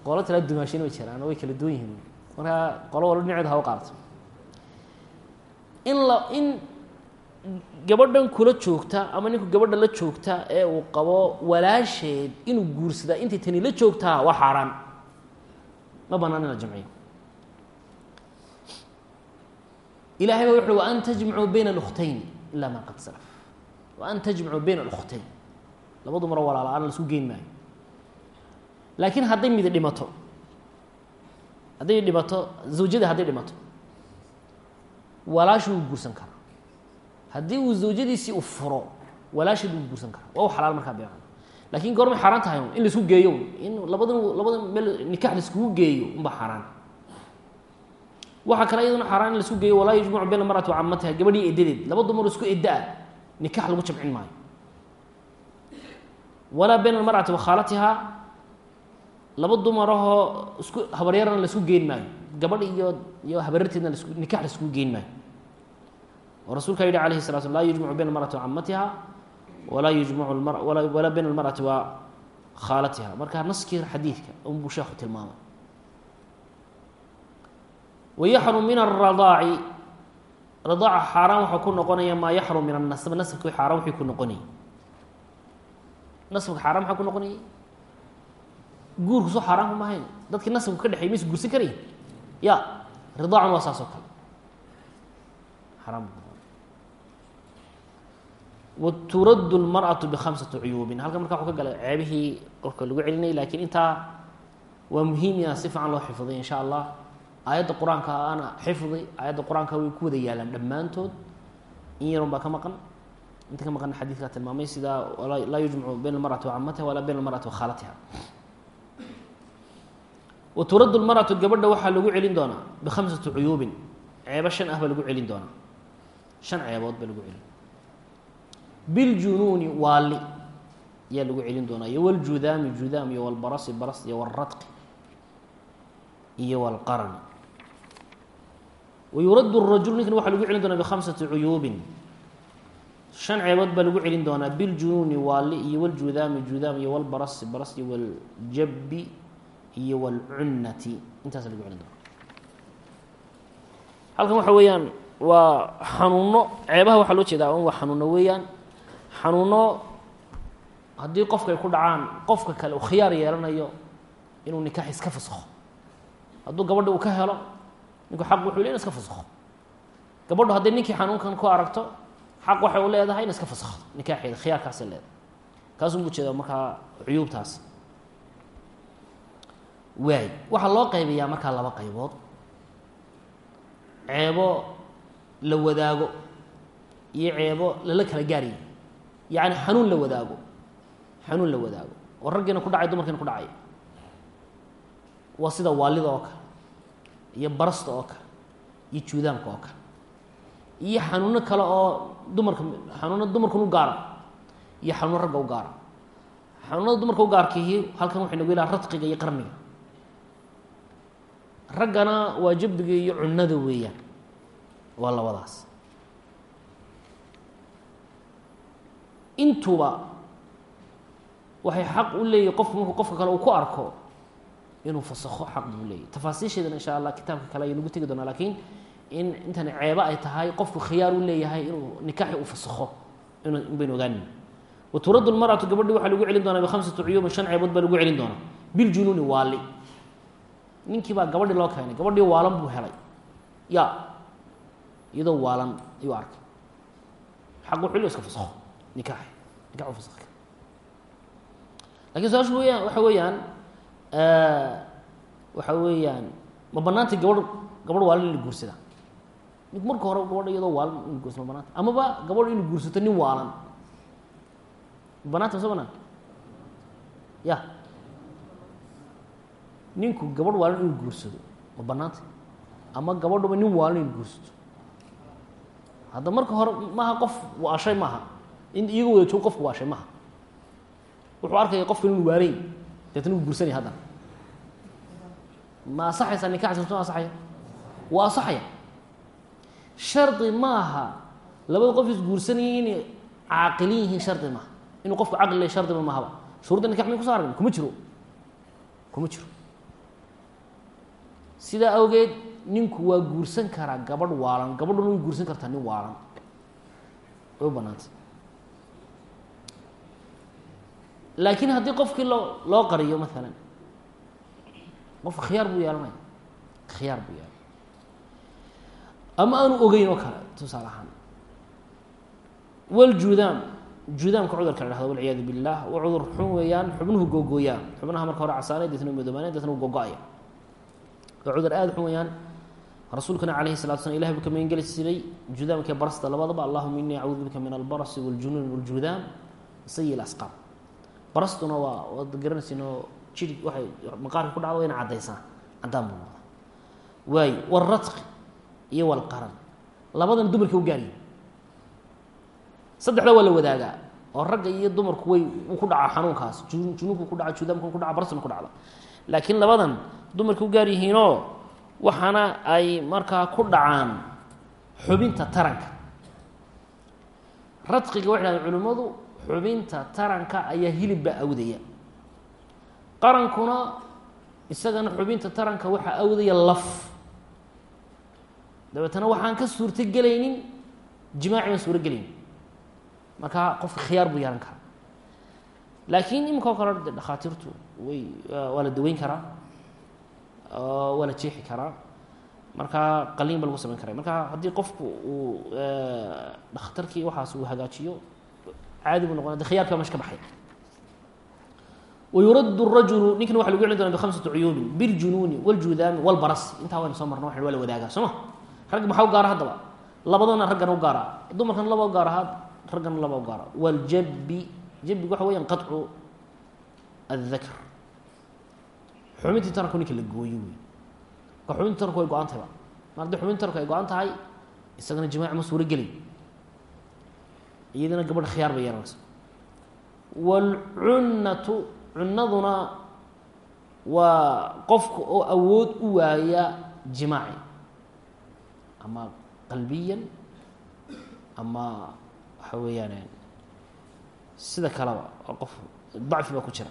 qolo tira dumaashina way jiraan way kala duwan yihiin. Markaa qolo walba dhinaceeda hawa qaadato. In la in gabadhan kula joogta ama ninku gabadha la joogta ee uu qabo walaasheed inuu guursadaa intay tani la joogtaa waa xaaraan ma banaan in la jamciyo ilahay ba wuxu waan tajmacuu bayna اlkhtayn ila ma qad salaf. Waan tajmacuu bayna اlkhtayn labadu maro walaala-aan la isku geyn maayo. Laakiin hadday midi dhimato hadday dhimato zawjada hadday dhimato walaashu wuu guursan karaa. Haddii uu zawjadiisii u furo walaasheed wuu guursan karaa. Waa u xalaal markaa beecan laakiin goormay xaaraan tahay in la isku geeyo in labada labada meel nikax la iskugu geeyo unba xaaraan waxaa kale iyaduna xaaraan in la isku geeyo walaa yujmacu bayna marati wacamatiha gabadhii edadeed laba dumar isku edda-a nikax lagu jamcin maayo. Walaa bayna almarati wa khaalatihaa laba dumarahoo isku habaryarana la isku geen maayo. Gabadh iyo iyo habaryarteedna lasku nikax la iskugu geen maayo. Oo rasuulka yihi alayhi sala slam laa yujmacu bayna almarati wa camatiha walaa mar walaa bayna almarati wa khaalatiha marka naskii xadiidka unbuu sheekhu tilmaamay wayaxrum min aradaaci radaaca xaaraan waxaa ku noqonaya maa yaxrum min anasab nasabki xaaraan wixii ku noqonayay nasabka xaaraan maxaa ku noqonayay guurku soo xaaraan kuma ahayn dadkii nasabku ka dhexey ma is guursan karayin ya ridaacan waa saas kale xaaraan turaddu lmar'atu bikhamsati cuyuubin halkan marka wuxuu ka galay ceebihii qofka lagu celinayay lakiin intaa waa muhiim inaa si fiican loo xifdiy insha allah aayadda qur'aanka ana xifdi aayadda qur'aanka way ku wada yaalaan dhammaantood. In yarun baa ka maqan. Inta ka maqan xadiidkaa tilmaamay sida laa yujmacu bayna almarati wa camatiha walaa bayna almarati wa khaalatiha wa turaddu lmaratu gabadha waxaa lagu celin doonaa bikhamsati cuyuubin ceebo shan ah baa lagu celin doonaa. Shan ceebood baa lagu celin biljunuuni waali ayaa lagu celin doonaa iyo waljudaami judaam iyo walbarasi baras iyo walradqi iyo walqarani wayuraddu rajul ninkan waxaa lagu celin doonaa bikhamsati cuyuubin shan ceebood baa lagu celin doonaa biljunuuni waali iyo waljudaami judaam iyo walbarasi baras iyo waljabbi iyo walcunnati intaasa lagu celin doonaa halkan waxa weeyaan waa xanuuno ceebaha waxaa loo jeedaa un waa xanuuno weeyaan xanuuno haddii qofka ay ku dhacaan qofka kale uu khiyaar yeelanayo inuu nikaax iska fasakho. Hadduu gabadha uu ka helo ninku xaq wuxuu le in iska fasakho. Gabadhu hadday ninkii xanuunkan ku aragto xaq waxay u leedahay in iska fasakhdo nikaaxeeda khiyaarkaasay leedahay. Kaasuu mu jeeda markaa cuyuubtaas. Waay waxaa loo qaybayaa markaa laba qaybood. Ceebo la wadaago iyo ceebo lala kala gaaraya yacni xanuun la wadaago. Xanuun la wadaago. Oo raggiina ku dhacay dumarkiina ku dhacay. Waa sida waalida oo kale iyo barasta oo kale iyo juudaamka oo kale iyo xanuuno kale oo dumarka xanuuno dumarkan u gaara iyo xanuuno ragga u gaara xanuunada dumarka u gaarkiihi halkan waxay nagu ilaha radqiga iyo qarniga. Raggana waa jabbiga iyo cunnada weeyaan waa labadaas intuba waxay xaq u leeyihi qofku markuu qofka kale uu ku arko inuu fasakho xaq buu leeyahy tafaasiisheedana insha allah kitaabka kale ayay nagu tegi doonaa lakiin in intani ceebo ay tahay qofku khiyaar u leeyahay inuu nikaaxi u fasakho in baynu ogaanin wa turaddu lmaratu gabadhi waxaa lagu celin doonaa bikhamsati cuyuubin shan ceebood baa lagu celin doonaa. Biljunuuni waali. Ninkii baa gabadhi loo keenay gabadhii waalan buu helay. Ya iyadoo waalan ayuu arkay. Xaq wuxuu le iska fasakho nikaaxi nikax u fasakh laakiin su'aashu weyaan waxa weeyaan waxa weeyaan ma banaantay gabadh gabadh waalan in la guursada ninku marka hore gabadha iyadoo waalan in la guursado ma banaanta amaba gabadh inu guursato nin waalan ma banaanta mase banaan ya ninku gabadh waalan inuu guursado ma banaanta ama gabadhuba nin waalan inu guursato hadda marka hore maaha qof waashay maaha in iyago wada joog qofku waashay maaha wuxuu arkaya qofkan inu waalayn deetna u guursanaya haddana ma asaxaysaa nikaxsi ma asaxaya waa asaxaya shardi maaha labada qof is guursanaya inay caaqilin yihiin shardi maaha inuu qofku caqli leh shardiba mahaba shuruudda nikax may kuso aragna kuma jiro kuma jiro sidaa awgeed ninku waa guursan karaa gabadh waalan gabadhuna way guursan kartaa nin waalan way banaantay laakiin haddii qofkii loo loo qariyo maalan qofka khiyaar buu yeelanaya khiyaar buu yeelanaya ama aanu ogeyn oo kale tusaale ahaan waljudaam judaamka cudurka la dhahdo walciyaadu billah waa cudur xun weeyaan xubnuhu googooyaa xubnaha marka hore casaanay deetna madoobaanay deetna u gogo-aya waa cudur aada xun weeyaan. Rasuulkana calayhi salatu slam ilahi buu ka magangeli judaamka barasta labadaba allahuma inii acuudu bika min albarasi waljunuun waljudaam sayi lasqaar barastuna waa waad garanaysiin oo jiri waxay maqaarka ku dhacdo wayna caddaysaa caddaan buu noqda waayo walratqi iyo walqaran labadan dumarka u gaaryihin saddexda waa la wadaagaa oo ragga iyo dumarku way uu ku dhacaa xanuunkaas junuunku ku dhaca judaamku ku dhaca barstuna ku dhacda laakiin labadan dumarka u gaar yihiinoo waxaana ay markaa ku dhacaan xubinta taranka. Radqiga waxay dhahdeen culimmadu xubinta taranka ayaa hilibba awdaya qarankuna isagana xubinta taranka waxaa awdaya laf. Dabeetana waxaan ka suurto gelaynin jimaaci baan suuro gelaynin markaa qofka khiyaar buu yeelan karaa. Laakiin iminka o kale de dhakhaatiirtu way waa la daweyn karaa waa la jeexi karaa. Markaa qaliin ba lagu samayn karaa. Marka haddii qofku uu dhakhtarkii waxaas uu hagaajiyo caadi buu noqona de khiyarka ba mesha ka baxay wayurad rajulu ninkana waxa lagu celin doona bhamsati cuyuubin biljunuuni wاljudaami wاlbarasi intaa waynu soo marna wa waa la wadaagaa soo ma ragga maxaa u gaara haddaba labadana raggana u gaara dumarkana laba u gaar ahaa raggana laba u gaara wاljabi jabigu waxa weeyaan qaطcu الdakr xubintii taranku ninka la gooyo wey ka xubintii taranku way go-an tahay ba mar haddii xubintii taranku ay go-an tahay isagana jimaac ma suuro gelay iyadana gabadh khiyaar bay yeelanaysa. Wاlcunnatu cunnaduna waa qofka oo awood u waaya jimaaci. Ama qalbiyan ama waxa weeyaan sida kaleba oo qof dacfi baa ku jira.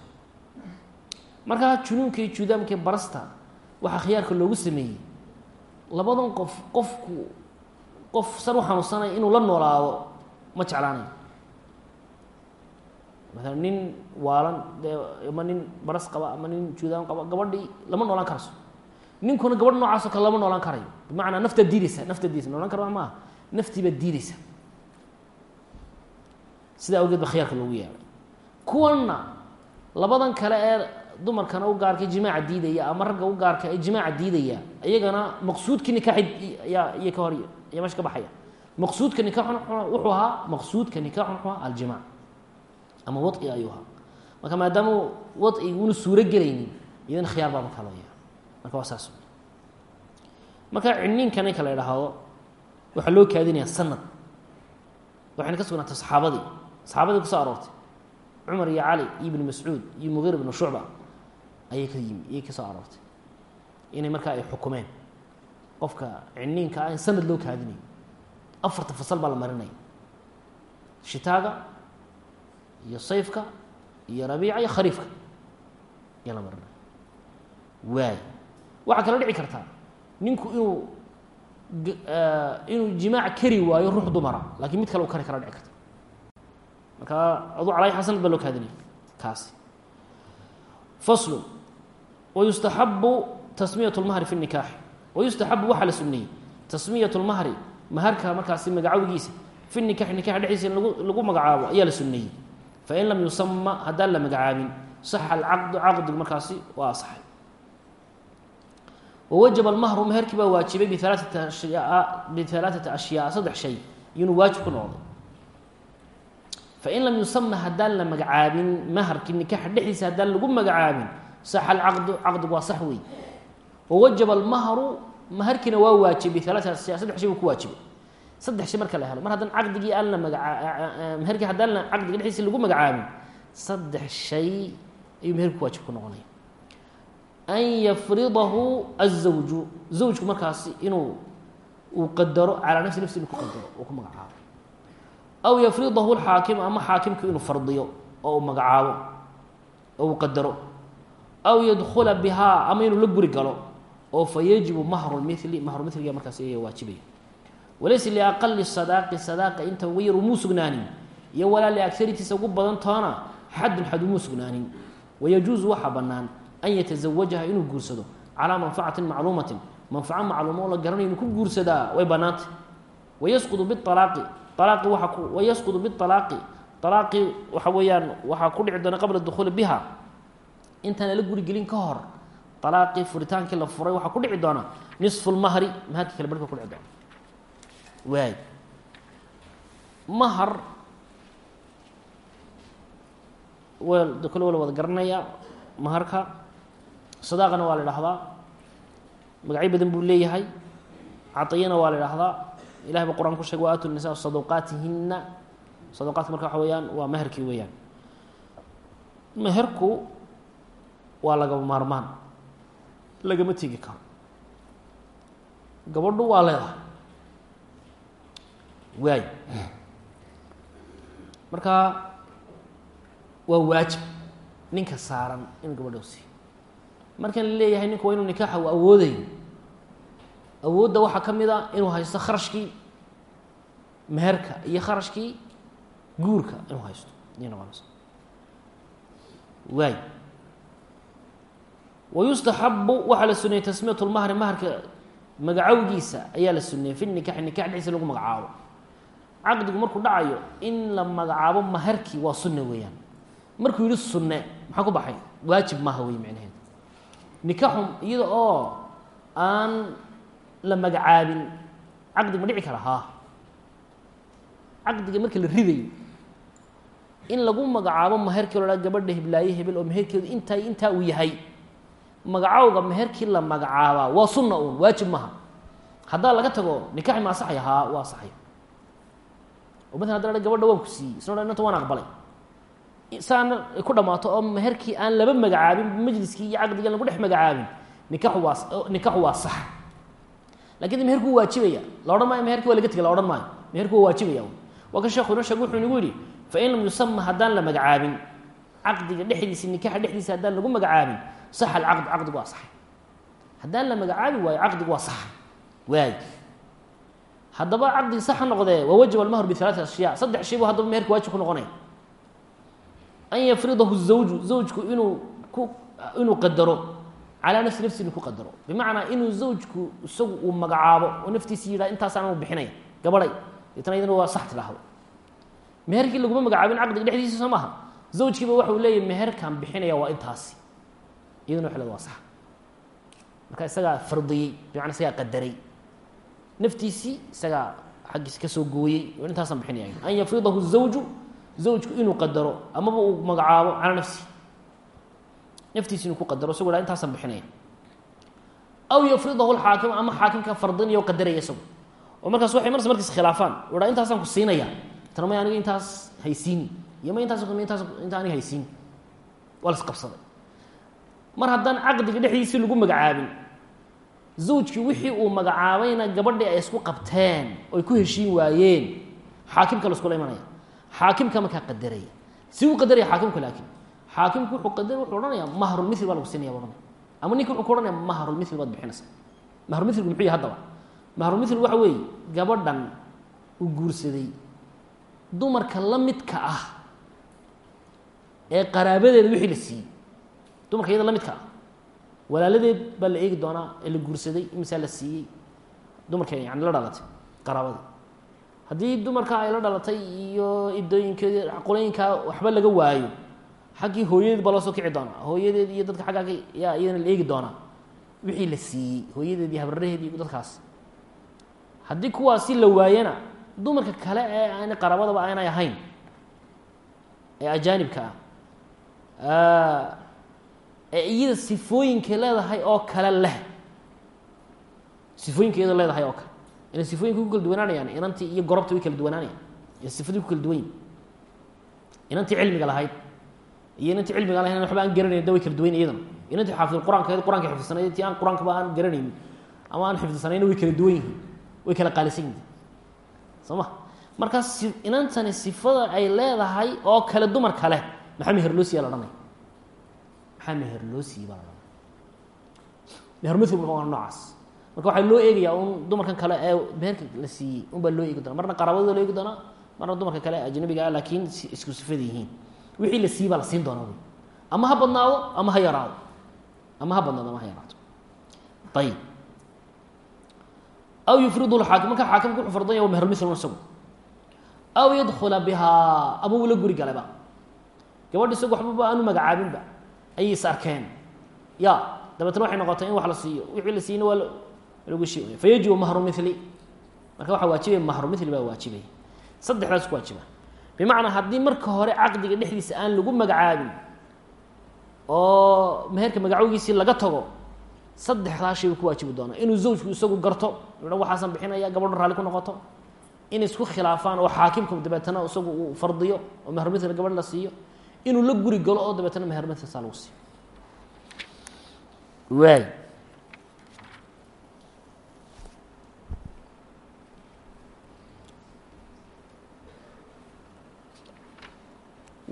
Markaa junuunka iyo judaamka iyo barasta waxaa khiyaarka loogu sameeyey labadan qof qofku qof san u xanuunsanaya inuu la noolaado ma jeclaanayo maala nin waalan dee ama nin baras qaba ama nin judaam qaba gabadhii lama noolaan karayso. Ninkuna gabadh noocaasoo kale lama noolaan karayo. Bimacnaa naftaad diideysa naftaad diideysa noolaan kara maaha. Naftii baad diideysa sidaa awgeed ba khiyaarka loogu yeelay. Kuwanna labadan kale ee dumarkana u gaarka jimaaca diidaya ama ragga u gaarka ee jimaaca diidaya iyagana maqsuudkii nikaaxi ayaa iyo ka hor ayaa meesha ka baxaya maqsuudka nikaaxun wuxuu ahaa maqsuudka nikaaxun wuxuu ahaa ama wai ayuu ahaa marka maadaama wai una suuro gelaynin iyadana khiyaar baa markaa loo marka waa saas marka ciniinka ninka la idhaahdo waxaa loo kaadinaya sanad waxayna ka sugnaatay saxaabadii saxaabadii ku soo aroortay cumar iyo cali iyo ibn mascuud iyo mugiir ibnu shucba ayay ka yimi ayay ka aroortay inay markaa ay xukumeen qofka ciniinka ah in sanad loo kaadinayo afarta fasal baa la marinaya shitaaga iyo sayfka iyo rabiica iyo khariifka ayaa la marinaya waay waxaa kala dhici kartaa ninku inuu inuu jimaac kari waayo ruux dumara lakiin mid kale u kari kala dhici karta marka aduu calay xasanad baa loo kaadinaya kaasi faslu wayustaxabu tasmiyat lmahri fi nikaaxi wayustaxabu waxaa la suneeyey tasmiyat lmahri maharka markaasi magacowgiisa fi nikaxi nikaxa dhexdiisa in lagu magacaabo ayaa la suneeyey fain lam yusama haddaan la magacaabin saxa alcaqdu caqdigu markaasi waa asaxay wawajaba almahru meherkii baa waajibay bialaaati ashyaa bialaaثati ashyaa saddex shay iyunuu waajib ku noqday. Fain lam yusama haddaan la magacaabin maharkii nikaxa dhexdiisa haddaan lagu magacaabin saxa alcaqdu caqdigu waa sax wey wawajaba almahru maharkiina waa waajibay ashyaa saddex shay buu ku waajibay saddex shay marka la helo mar haddaan caqdigii aan la magaa haddaan la caqdiga dhexdiisa lagu magacaabin saddex shay ayuu meherku waajib ku noqonaya. An yafridahu azawju zawjku markaasi inuu uu qadaro calaa nafsi nafsi inuu ku qadaro uu ku magacaabo aw yafridahu lxaakimu ama xaakimku inuu fardiyo oo uu magacaabo oo uu qadaro. Aw yadkula bihaa ama inuu la guri galo oo fa yajibu mahru lmili mahru miliga markaasi ayaa waajibaya walaysa liaqali sadaaqi sadaaqa inta ugu yar umuu sugnaanin iyo walaa liagaritiisa ugu badan xadun xad umuu sugnaanin. Wayajuusu waxaa bannaan an yatazawajaha inuu guursado calaa manfacatin macluumatin manfaco macluuma oo la garanayo inuu ku guursadaa way bannaantay. Wayasqudu bialaaqi alaaqi waa wayasqudu bialaaqi alaaqi waxa weeyaan waxaa ku dhici doona qabla dukhuuli biha. Intaan lala gurigelin ka hor alaaqii furitaankii la furay waxaa ku dhici doona nisfu lmahri maharkii kale barhka ku dhici doona waay mahar wel kale waa wada garanaya maharka sadaaqana waa la idhahdaa magacyo badan buu leeyahay caطiyana waa la idhahdaa ilahay ba quraan ku sheegay wa aatu nisa saduqaatihina saduqaatka marka waxa weeyaan waa meherkii weeyaan meherku waa lagaba maarmaan lagama tegi karo gabadhu waa leedahay waay marka waa waajib ninka saaran inuu gabadha siiyo markan la leeyahay ninku waa inuu nikaaxa u awoodayo awoodda waxaa ka mid a inuu haysto kharashkii meherka iyo kharashkii guurka inuu haysto iyo noqonaysa waay wayustaxabu waxaa la suneeyey tasmiyat lmahri maharka magacowgiisa ayaa la suneeyey fi nikaxi nikax dhexdiisa lagu magacaabo caqdigu markuu dhacayo in la magacaabo maharkii waa sunne weeyaan markuu yihi sunne maxaa ku baxay waajib maaha wey micnaheed nikaxum iyada oo aan la magacaabin caqdi ma dhici kara haa caqdiga ridayo in lagu magacaabo maherkii lo dhaa gabadha hiblaaye hebel oo meherkeedu intaa intaa uu yahay magacowga meherkii la magacaabaa waa sunna uun waajib maha haddaa laga tago nikaxi ma asaxaya haa waa asaxaya oo hada gabadha waan ku siiyey isna waan aqbalay. Saana ku dhammaato oo meherkii aan laba magacaabin majliskii iyo caqdiga lagu dhex magacaabin nikaxu waa nikaxu waa sax. Lakin meherku waa waajibaya. La odhan maayo meherki waa laga tegay la odhan maayo. Meherku waa waajibaya waa sheekhu inoo sheeg wuxuu inagu yihi fain lam yusama haddaan la magacaabin caqdiga dhexdiisa nikaxa dhexdiisa haddaan lagu magacaabin sax alcaqd caqdigu waa saxay haddaan la magacaabi waayo caqdigu waa saxa waay. Haddaba caqdigi saxa noqdee waa wajib almahru bialaati ashyaa. Saddex shay buu haddaba meherka waajib ku noqonaya. An yafridahu zawju zawjku inuu ku inuu qadaro. Calaa nafsi nafsi inuu ku qadaro. Bimacnaa inuu zawjku isagu uu magacaabo oo naftiisi yidhaha intaasaan u bixinaya. Gabadhay deetana iyadana waa sax tidhaahdo meherkii laguma magacaabin caqdiga dhexdiisa iyaduna waxay leeda waa sax. Marka isagaa fardiyey bimacnaa isagaa qadaray. Naftiisii isagaa xaggiisi ka soo gooyey oo intaasaan bixinaya an yafridahu zawju zawjku inuu qadaro amaba uu magacaabo calaa nafsi. Naftiisi inuu ku qadaro isagu ha intaasaan bixinaya. Aw yafridahu lxaakimu ama xaakimka fardinaya o qadaraya isagu. Oo markaas waxay markas markiis khilaafaan. U ha intaasaan ku siinaya tana aniga intaas haysiini iyo ma intaas intaas inta haysiini waa las qabsaday mar haddaan caqdiga dhexdiisii lagu magacaabin zawjkii wixii uu magacaabayna gabadhii ay isku qabteen oy ku heshiin waayeen xaakimka la iskula imanaya xaakimka markaa qadaraya si uu qadaraya xaakimku laakiin xaakimku wuxuu qadar wuxuu odhanaya mahrulmithli baa lagu siinaya buu odhanaya ama ninka wuxuu ku odhanaya mahrulmithli baad bixinaysa mahrulmithligu muxuu yahay haddaba? Mahrulmithli waxa weeye gabadhan uu guursaday dumarka la midka ah ee qaraabadeeda wixii la siiyey dumarka iyada la midka ah. Walaaladeed baa la eegi doonaa ee la guursaday imisaa la siiyey. Dumarka yani la dhalatay qaraabadii. Haddii dumarka ay la dhalatay iyo idooyinkeedi qolooyinkaa waxba laga waayo xaggii hooyadeed baa loo soo kici doonaa. Hooyadeed iyo dadka xaggaa yaa iyadana la eegi doonaa wixii la siiyey hooyadeed iyo habraraheed iyo dadkaas. Haddii kuwaasi la waayana dumarka kale ee aan qaraabadaba aanay ahayn ee ajaanibka ah ee iyada sifooyinkay leedahay oo kale leh. Sifooyinka iyada leedahay oo kale. Ina sifooyinka ku kala duwanaanayaan inantii iyo gorobta way kala duwanaanayaan iyo sifadii ku kala duwan yihiin inantii cilmiga lahayd iyo inantii cilmiga lahayn waxba aan garanayn da way kala duwan iyadana. Inantii xaafid qur'aanka qur'aanka xifdisanayd tii aan qur'aankaba aan garanaynin ama aan xifdisanayna way kala duwan yihiin way kala qaalisan yihiin soo ma? Markaas inantani sifada ay leedahay oo kale dumar kale maxaa meher la odhanaya maxaa meher loo siiyey baa la odhanaya mehermithil waa noocaas. Marka waxaa loo eegayaa un dumarkan kale ee meherka la siiyey un baa loo eegi doona marna qaraabadooda loo eegi doonaa marna dumarka kale ajnabiga ah laakiin isku sifada yihiin. Wixii la siiyey baa la siin doonaa ama ha badnaado ama ha yaraado. Ama ha badnaado ama ha yaraato ayib aw yufridu lxaakim marka xaakimka wuxuu fardanya wa mehermithil isagu. Aw yadkula bihaa ama uu la guri galayba gabadh isagu waxbaba aanu magacaabinba ayay is arkeen. Ya dabeetna waxay noqotay in wax la siiyo. Wixii la siiyna waa lagu sheegaya fayajibu mahru mili marka waxaa waajibaya mahru mili baa waajibaya saddexdaas ku waajiba bimacnaa haddii marka hore caqdiga dhexdiisa aan lagu magacaabin oo meherka magacowgiisii laga tago saddexdaa shay ku waajibi doonaa. Inuu zawjku isagu garto ha waxaasan bixinaya gabadho raalli ku noqoto. In isku khilaafaan oo xaakimku dabeetana isagu uu fardiyo oo mehermithil gabadh la siiyo inuu la guri galo oo dabeetana mehermithil saa lagu siiyo waay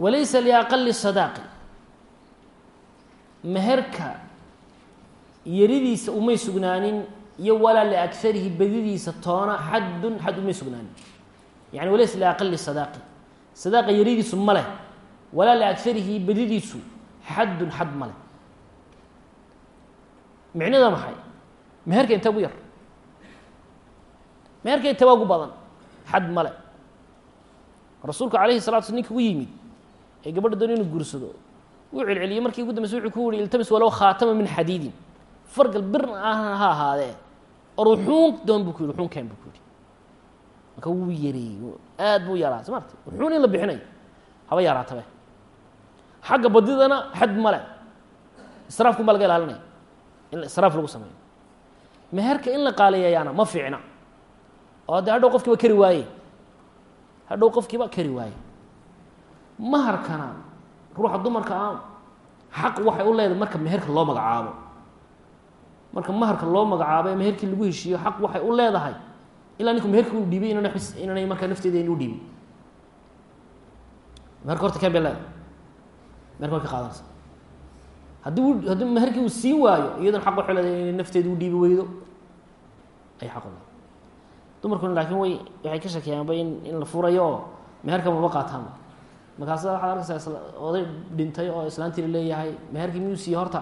walaysa liaqali sadaaqi meherka yaridiisa umay sugnaanin iyo walaa liagarihi badidiisa toona xadun xad umay sugnaanin. Yani walaysa liaqali sadaaqi sadaaqa yaridiisu ma leh walaa liagarihi badidiisu xadun xad ma leh. Micnada maxay? Meherka inta ugu yar. Meherka inta waa ugu badan xad male rasuulku alayhi salatu sl ninka u yimid ee gabadha doon inuu guursado wuu celceliyey markii ugu dambeyse wuxuu ku yihi iltamis walow khaatama min xadiidin. Fargal bir ahna ha ahaadee or wuxuun doon bu ku yihi wuxuun keen bu ku yihi marka wuu yareeyey aad buu xagga badidana xad male israafkun baa laga ilaalinaya in israaf lagu sameeyo. Meherka in la qaaliyayaana ma fiicna. Oo dee hadhow qofkiiba kari waaye. Hadhow qofkiiba kari waaye. Maharkana ruuxa dumarka ah xaq waxay u leedahay marka meherka loo magacaabo. Marka maharka loo magacaabo ee meherkii lagu heshiiyo xaq waxay u leedahay. Ilaa ninku meherka uu dhiibay inaan inaanay markaa nafteeda in u dhiibin meherka horta keen bay leedahay meherka way ka qaadanaysa haddii haddii meherkii uu siin waayo iyadan xaq waxay leedahay inay nafteeda u dhiibi weydo ay xaq u leedahay dumarkuna laakiin way waxay ka shakeeyaanba in in la furayo oo meherka maba qaataanba. Markaasa waxaad arkaysaa oday dhintay oo islaantii la leeyahay meherkii miyuu siiye horta?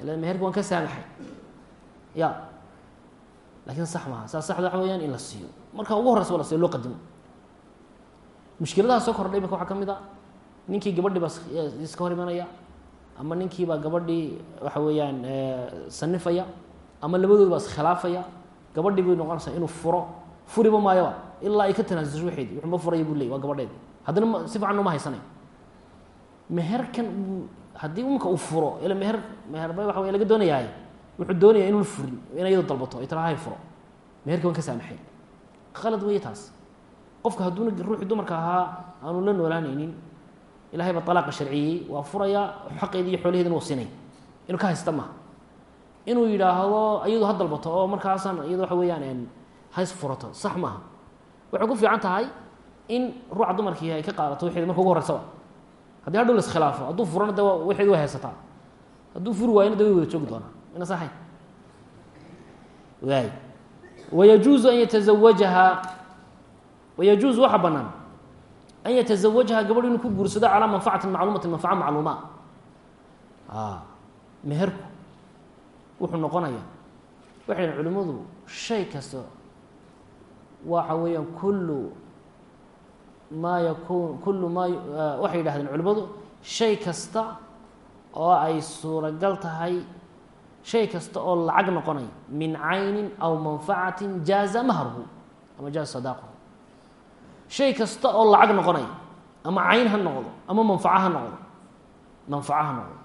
Ila meherkii waan ka saamaxay. Ya laakiin sax maaha. Saa saxda waxa in la siiyo. Marka ugu horreysa ba la siiyo loo qadimo. Mushkiladaha soo kordhay imaka waxaa ka ninkii gabadhii baa iska hor imanaya ama ninkii baa gabadhii waxa weeyaan sanifaya ama labadood baa iskhilaafaya gabadhii bay noqonaysaa inuu furo. Furiba maayoba ilaa ay ka tanaasusho waxeedi wuxuuma furaya buu ley waa gabadheedi haddana si fiican uma haysanayo meherkan haddii imika uu furo ila meher meherba waxa wey laga doonayahay wuxuu doonaya inuuna furin ina iyado dalbato ay tira hay furo. Meherka waan ka saamaxay. Qalad weeye taas. Qofka hadduuna ruuxii dumarka ahaa aanu la noolaanaynin ilahay baa alaaqa sharciyey waa furayaa xaqeedi iyo xoolaheedina uu sinay inuu ka haysta maha inuu yidhaahdo iyadu ha dalbato oo markaasan iyado waxa weeyaan hays furato sax maaha waxay ku fiican tahay in ruuxa dumarkii ay ka qaadato wixeeda marka ugu horeysaba haddii hadhow la iskhilaafo hadduu furana de waxeedi way haysataa. Hadduu furi waayona de way wada joogi doonaa. Ina saxayn waay wayajuuzu an yatazawajaha wayajuuzu waxaa banaan an yatazawajaha gabadh inuu ku guursado calaa manfacatin macluumatin manfaca macluuma meherku wuxuu noqonaya waxay culimmadu shay kasta waxa weeyaan kullu maa yakun kullu maa waxay yidhahdeen culimmadu shay kasta oo ay suuragal tahay shay kasta oo lacag noqonaya min caynin aw manfacatin jaaza maharhu ama jaaza sadaaqhu shay kasta oo lacag noqonaya ama cayn ha noqdo ama manfaco ha noqdo manfaco ha noqdo.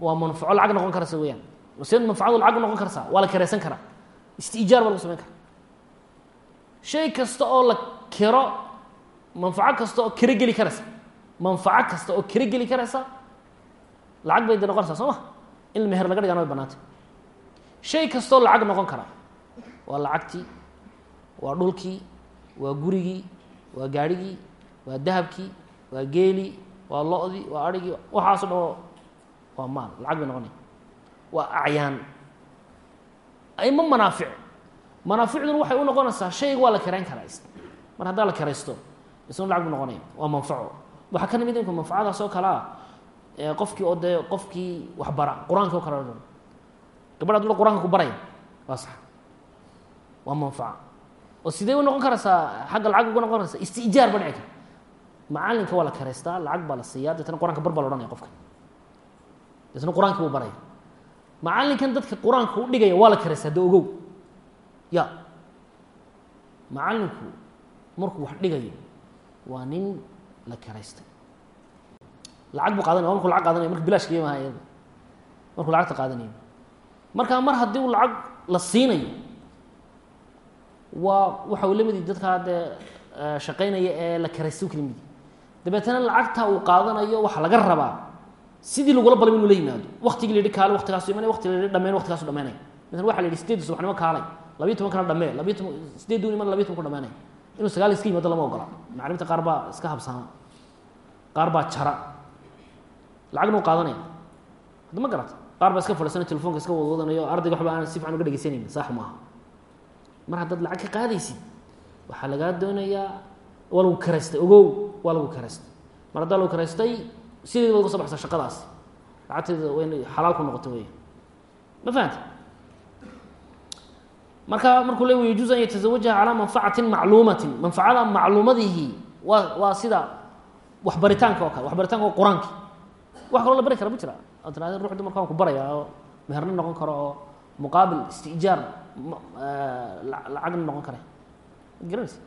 Waa manfaco lacag noqon karaysa weyaan seed manfacadu lacag noqon karsaa waa la kereysan karaa. Istiijaar baa lagu samayn karaa. Shay kasta oo la kero manfaco kasta oo kero geli karaysa manfaco kasta oo kero geli karaysa lacag bay noqonaysaa soo ma? In meher laga dhigana way banaantay shay kastoo lacag noqon kara waa lacagtii waa dhulkii waa gurigii waa gaarhigii waa dahabkii waa geelii waa lo-dii waa arigii waxaaso dhan waa maal lacag bay noqonaya waa acyaan ima manaafic. Manaaficduna waxay u noqonaysaa shayga waa la kerayn karaa mar haddaa la keraysto isna lacag bu noqonaya. Waa manfaco waxaa ka nimid imka manfacadaas oo kale ah qofkii oo qofkii waxbara qur'aanka o kale gabadha adula qur'aanka ku baraya waa sax. Waa manfaco oo sidee u noqon karaysaa xagga lacag uga noqon karaysa istiijaar ba dhici kara macalinka waa la karaystaa lacag baa la siiyaa deetna qur'aanka bar baa la ohanaya qofka. Deetna qur'aanki buu baraya. Macalinkan dadka qur'aanka u dhigaya waa la karaystaa de ogow. Ya. Macalinku markuu wax dhigayo waa nin la karaystay lacag buu qaadanaya waa markuu lacag qaadanaya marka bilashkaiyo maha iyada markuu lacagta qaadanayo marka mar haddii uu lacag la siinayo waa waxa uu la mid dadkaa dee shaqaynaya ee la karaystay u midi dabeetana lacagta uu qaadanayo waxaa laga rabaa. Sidii lagula balay inuu la yimaado. Waktigii la yihi kaale waktigaasu imanay waqti la yihi dhameyn waqtigaasu dhameynaya maala waxa la yihi sideedda subaxnimo kaalay labiyi toban kana dhamee labiyi toban sideeddu iman labiyi toban ku dhameynaya inuu sagaal iska yimaado lama ogola. Macrimta qaar baa iska habsaama qaar baa jara. Lacagna u qaadanaya. Hadda ma garata. Qaar baa iska fadhiisana telefonka iska wadwadanayo ardayga waxba aan si fiican uga dhegeysanaynin sax maaha mar haddaad lacag ka qaadaysid waxaa lagaa doonayaa waa karaystay. Ogow waa karaystay. Mar haddaa lagu karaystay sideeda waad uga soo shaqadaas. Lacagteeda inay xalaal ku noqoto wey ma fahamta marka markuu le yajuuz an yatazawajaha calaa manfacatin macluumatin. Manfacada macluumadihi waa waa sida waxbaritaanka oo kale waxbaritaanka waa qur'aanki. Wax kaloo la bari kara ma jira. Ad tiraada ku baraya oo meherna noqon karo oo istiijaar lacagna noqon kare. Ad garanaysa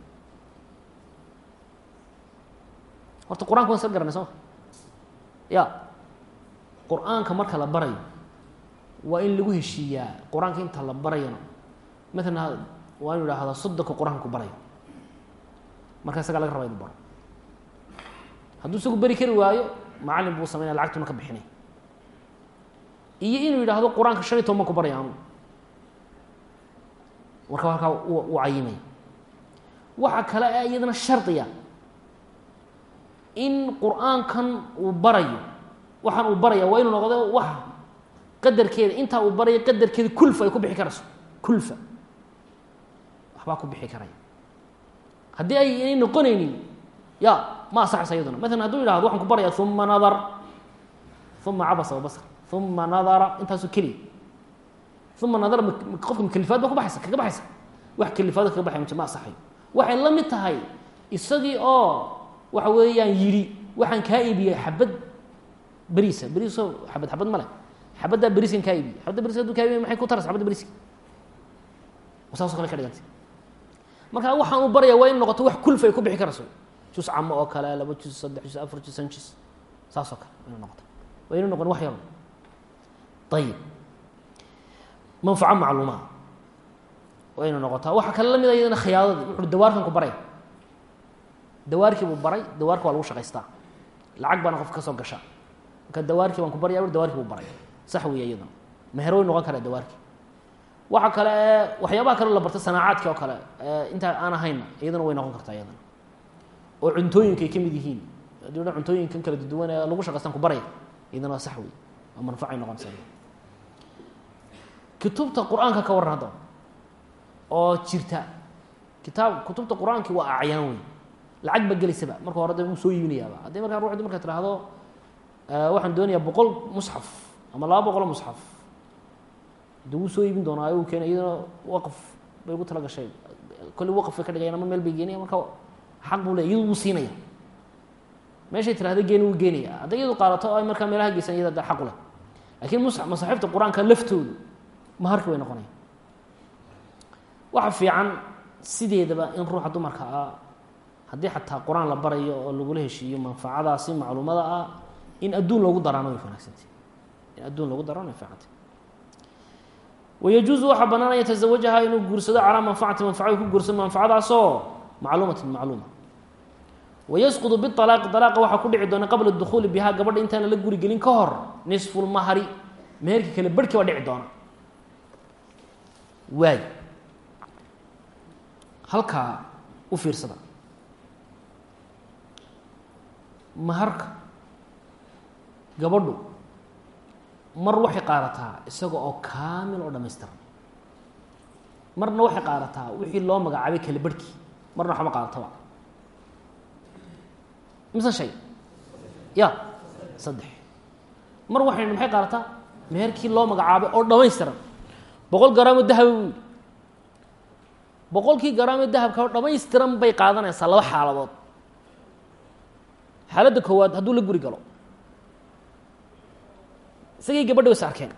horta qur'anka waan iska garanay soo ma? Ya. Qur'aanka marka la barayo waa in lagu heshiiyaa qur'aanka inta la barayana. Maalan waa inu idhaahda soddonka qur'aanka ku barayo. Marka isagaa laga raba inu baro. Hadduu isagu beri kari waayo macalin buu sameynaya lacagtuna ka bixinay. Iyo inuu yidhaahdo qur'aanka shan iyo toban ku baraya anu marka halkaa uu cayimay. Waxa kale ee iyadana shardiya in qur'aankan uu barayo waxaan uu baraya waa inuu noqdo wax qadarkeeda intaa uu barayo qadarkeeda kulfa ay ku bixi karayso kulfa. Waxbaa ku bixi karaya. Haddii ay inay noqonaynin ya ma asaxaysa iyaduna. Maalan hadduu yidhahdo waxaan ku baraya uma nadar. Uma cabasa wabasr uma nadara. Intaasoo keliya uma nadara qofka mkalifaad ba ku baxaysa kaga baxaysa wax kalifaado kaga baxay ma asaxayo waxay la mid tahay isagii oo waxa weeyaan yidhi waxaan kaa iibiyey xabad beriisa beriiso xabad xabad ma leh xabaddaa beriiskan kaa iibiyey xabadda beriska haduu kaa iibiy maxay ku taraysa xabadda beriiska saaso kale ka dhigantay marka waxaan uu baraya waa in noqoto wax kulfa ku bixi karayso jus camo oo kale laba jus saddex jus afar jus san jus saas oo kale inu noqoto waa inu noqon wax yaro ayib manfaco macluumaa waa inu noqotaa. Waxaa kale la mid a iyadana khiyaadadii wuxuui dawaarkan ku baraya dawaarkii buu baray. Dawaarka waa lagu shaqaystaa. Lacag baana qofka ka soo gasha marka dawaarkii baan ku baraya dawaarkii buu baray. Sax weeye iyadana meher way noqon karaa dawaarki waxa kale ee waxyaabaha kale la barta sanaacaadki oo kale intaa aan ahaynna iyadana way noqon kartaa iyadana oo cuntooyinka ay ka mid yihiin. Cuntooyinkan kala duwan ee lagu shaqaystaan ku baraya iyadana waa sax wey oo manfacay noqonaysa kutubta qur'aanka ka warran hadda oo jirta. Kitaab kutubta qur'aanki waa acyaan wey lacag ba gelaysaba. Marka hore wuu soo iibinayaaba. Haddii markaa ruuxdi marka tidhaahdo waxaan doonayaa boqol musxaf ama laba boqoloo musxaf. De wuu iibin doonaa uu keena iyadana waqf bay ugu tala gashay. Kolley waqf bay ka dhigayaan ama meel bay geenaya marka xaq buu leey iyadu wuu siinaya. Meeshay tirahda geeni wuu geenaya hadday iyadu qaadato ay markaa meelaha geysan iyada de xaq u leh. Lakiin mus masaaxiifta qur'aanka laftoodu maharka way noqonaya waxa fiican sideedaba in ruuxa dumarka ah haddii xataa qur'aan la barayo oo lagula heshiiyo manfacadaasi macluumada ah in adduun loogu daraano way wanaagsantay in adduun loogu daraano way fiicantay wayajuusu waxaa bannaan an yatazawajaha inuu guursado calaa manfacati manfaca ku guursado manfacadaasoo macluumatin macluuma. Wayasqudu bialaaqi alaaqa waxaa ku dhici doona qabla dukuuli bihaa gabadha intaana la guri gelin ka hor nisfulmahri meherkii kale barhkii baa dhici waay. Halkaa u fiirsada. Maharka gabadhu mar waxay qaadataa isaga oo kaamil oo dhamaystiran. Marna waxay qaadataa wixii loo magacaabay kale barhkii marna waxba qaadataba. Mise shay? Ya saddex. Mar waxay maxay qaadataa? Meherkii loo magacaabay oo dhamaystiran boqol garaamo dahaba buu yidhi. Boqolkii garaamo dahabka oo dhamaystiran bay qaadanaysaa laba xaaladood. Xaaladda koowaad hadduu la guri galo. Isagii gabadha was arkeen.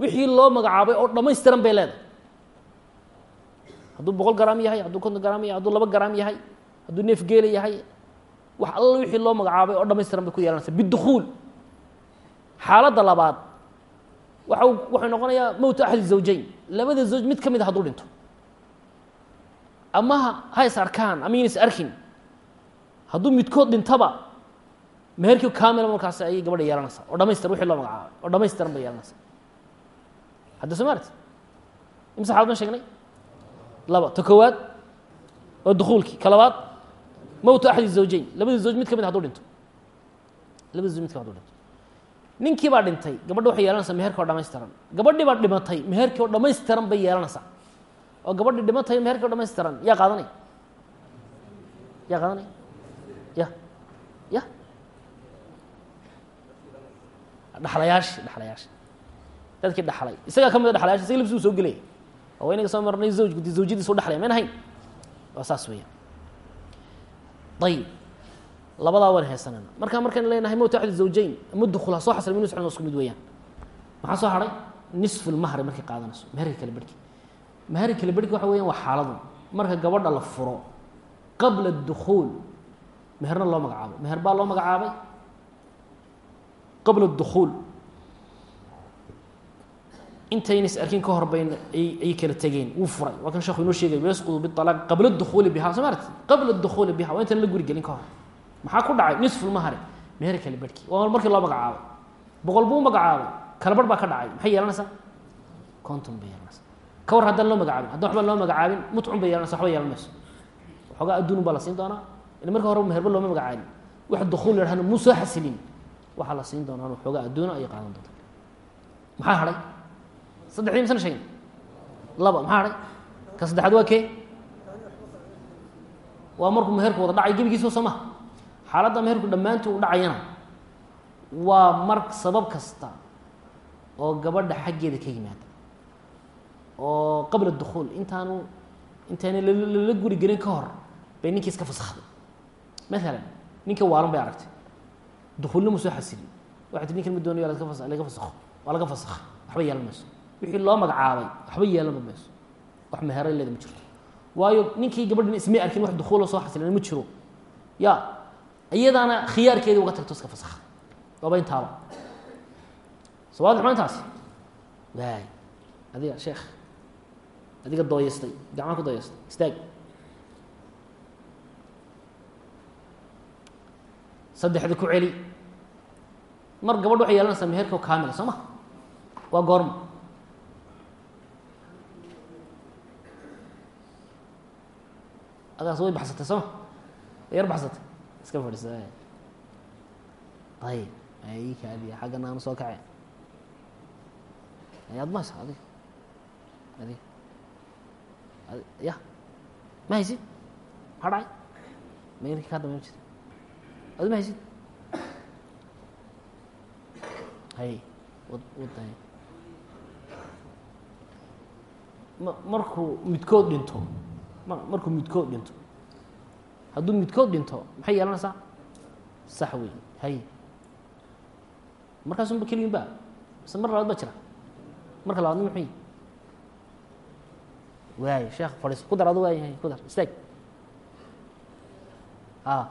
Wixii loo magacaabay oo dhamaystiran bay leedahay. Hadduu boqol garaam yahay hadduu konton garaam yahay hadduu laba garaam yahay hadduu neef geela yahay wax alla wixii loo magacaabay oo dhamaystiran bay ku yeelanaysaa. Bidukuul xaaladda labaad waxa wuxuu noqonayaa mowtu axadi zawjayn. Labada zawj mid ka mid a hadduu dhinto. Ama ha is arkaan ama yan is arkin. Hadduu midkood dhintaba meherkii kamila markaas ayay gabadha yeelanaysaa. Oo dhamaystir wixii loo magacaabay. Oo dhamaystiran bay yeelanaysaa. Hadda soo maarti imse xaalad ma sheegnay? Laba. Ta koowaad waa dukuulkii. Ka labaad mowtu axadi zawjayn. Labadii zawj mid ka mid haduu dhinto. Labadii zawj mid ka mid haduu dhinto ninkii baa dhintay gabadha waxay yeelanaysaa meherkii oo dhamaystiran. Gabadhii baa dhimatay meherkii oo dhamaystiran bay yeelanaysaa oo gabadhii dhimatay meherkii oo dhamaystiran. Yaa qaadanaya yaa qaadanaya ya ya dhaxlayaashii dhaxlayaasha dadkii dhaxlay. Isagaa ka mid a dhaxlayaasha isaga lafsuu soo gelaya oo inaga soo marnay zawjku dee zawjadiisa u dhaxlaya mayn ahayn waa saas weeyaan. Ayib labadaa waan haysanana. Markaa markaan leenahay mowt axad zawjayn ama dukul ha soo xasal minus isku mid weeyaan. Maxaa soo hadhay nisfu lmahri markay qaadanayso meherka kale berhki meherka kale berhki waxa weyan waa xaaladu marka gabadha la furo qabla dukuul meherna loo magacaabo meher baa loo magacaabay? Qabla dukuul intayna is arkin ka hor bayn ayay kala tegeen wuu furay. Waa kan sheekhu inoo sheegay yasqudu bialaaq qabla dukuuli biha soo maarti qabla dukuuli biha waa intaan la guri gelin ka hor maxaa ku dhacay? Nisfulmahri meher kale berhki waa markii loo magacaabay. Boqol buu magacaabay. Kala baa ka dhacay. Maxay yeelanaysaa conton bay yeelanaysaa ka war haddaan loo magacaabin. Haddaan waxba loo magacaabin mutcun bay yeelanaysa. Waxba yeelan waxoogaa adduun baa la siin doonaa. In marka hore meherba looma magacaabin. Wax dukuul muu soo xasilin. Waxaa la siin doonaa waxoogaa adduuna ayay qaadan doonta maxaa hadhay saddexdii misana sheegin. Laba. Maxaa hadhay ka saddexaad waa kee? Waa markuu meherku wada dhacay gebigiisa soo maha xaaladda meherku dhammaantii u dhacayana waa mar sabab kasta oo gabadha xaggeeda ka yimaada oo qabla dukuul intaanu intaana lala guri gelin ka hor bay ninkii iska fasakhday maalan ninka waalan bay aragtay dukuulna mu soo xasilin. Waxay tii ninkan ma doonayo laga laga fasakho waa laga fasakhay waxba yeelan mayso wixii loo magacaabay waxba yeelanba mayso wax meheray leeda ma jirto waayo ninkii gabadhin ismay arkin wax dukuuloo soo xasilan ma jiro. Ya iyadaana khiyaarkeedii uga tagto iska fasakha waaba intaaba so waadix ma intaasi waay adiga sheekh adiga dooyeystay gacmaa ku dooyeystay istaag. Saddexda ku celi. Mar gabadh waxay yeelanaysaa meherka kaamila soo ma? Waa goorma. Adaas way baxsatay sooma way yar baxsatay iska fadhiisa ayib. Ay kaadiya. Xaggan aanu soo kacay. Ayaad ma haysa adiga. Adiga. Ya. Ma haysid? Maxaa dhacay. Maynka kaa dambeyn jira adi ma haysid? Hay wad wada ma markuu midkood dhinto ma markuu midkood dhinto hadduu midkood dhinto maxay yeelanaysaa? Sax wey hay. Markaasunba keligin ba mise mar labaad ba jira. Marka labaadna muxuu waay sheekh fadhiis ku dar adu waayahay ku dar istaag. A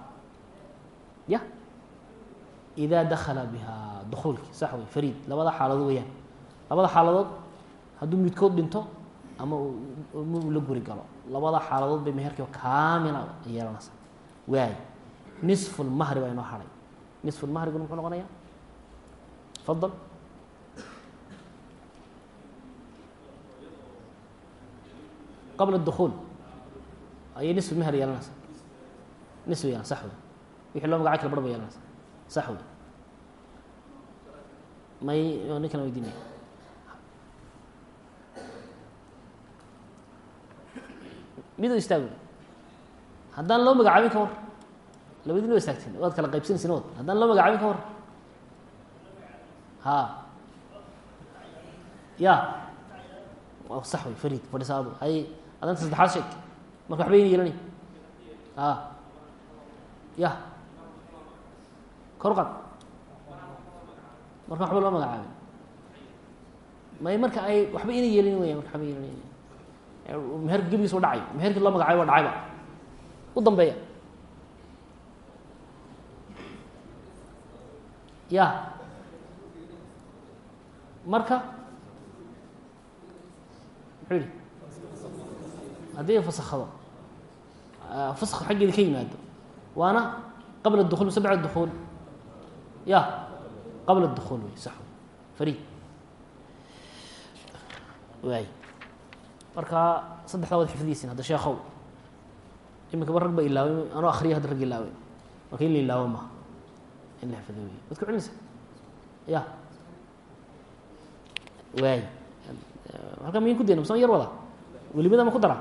ya. Idaa dakala bihaa dukuulki sax wey fariid labada xaaladood weeyaan. Labada xaaladood hadduu midkood dhinto ama la guri galo. Labada xaaladood bay meherkiiba kaamila yeelanaysaa waay nisfu lmahri baa inoo hadhay nisfu lmahriguna muxuu noqonaya fadal qabla اdukhuul ayay nisfu mahr yeelanaysaa nisfu yeelan sax wey wixii loo magacay kala bar ba yeelanaysa. Sax wey may ninkana weydiinaya mido istaag haddaan loo magacaabin ka war labadina wa istaagteen waad kala qaybsanaysin wad haddaan loo magacaabin ka war ha ya sax wey farid fadhisaado hay adanta saddexaad sheeg. Marka waxba yna yeelanay a ya kor qad marka waxba loo magacaabin. May marka ay waxba ina yeelin weya marka waxba yeelin meherka gebigiis dhacay. Meherkii loo magacaayo waa dhacayba u dambeeya. Ya. Marka muxuu yihi haddii ay fasakhdo faskha xaggeeda ka yimaado waana qabla dukuul mise bacda dukuul ya qabla dukuul wey sax farid waay marka saddexdaa wad xifdiyisin hadda sheekow iminkaba rag ba ilaaway anoo akriya hadda rag ilaaway marka in la ilaawo maha in la xifdo wey waad ku celinaysa ya waay halkaa mayin ku dayna mase yar wada welimada ma ku dara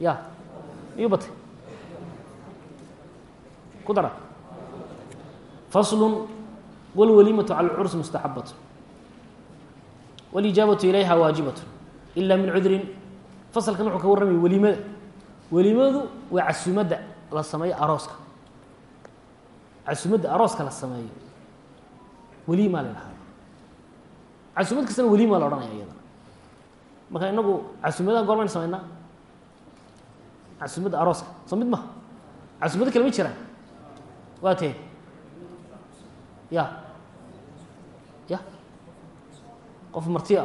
ya miyuu batay ku dara faslu wاlwalimaةu calى اcurs mustaxabaة wاlijaabaةu ilayha waajibaة ila min cudrin fasalkan wuxuu ka warramaya welimada welimadu waa casumadda la sameeyo arooska casumadda arooska la sameeyo welimaa la dhahda casumad kastana welimaa la odhanaya iyadana marka inagu casumadaha goormaynu samaynaa casumadda arooska soo mid maha kale ma jiraan waa ya ya qof martiya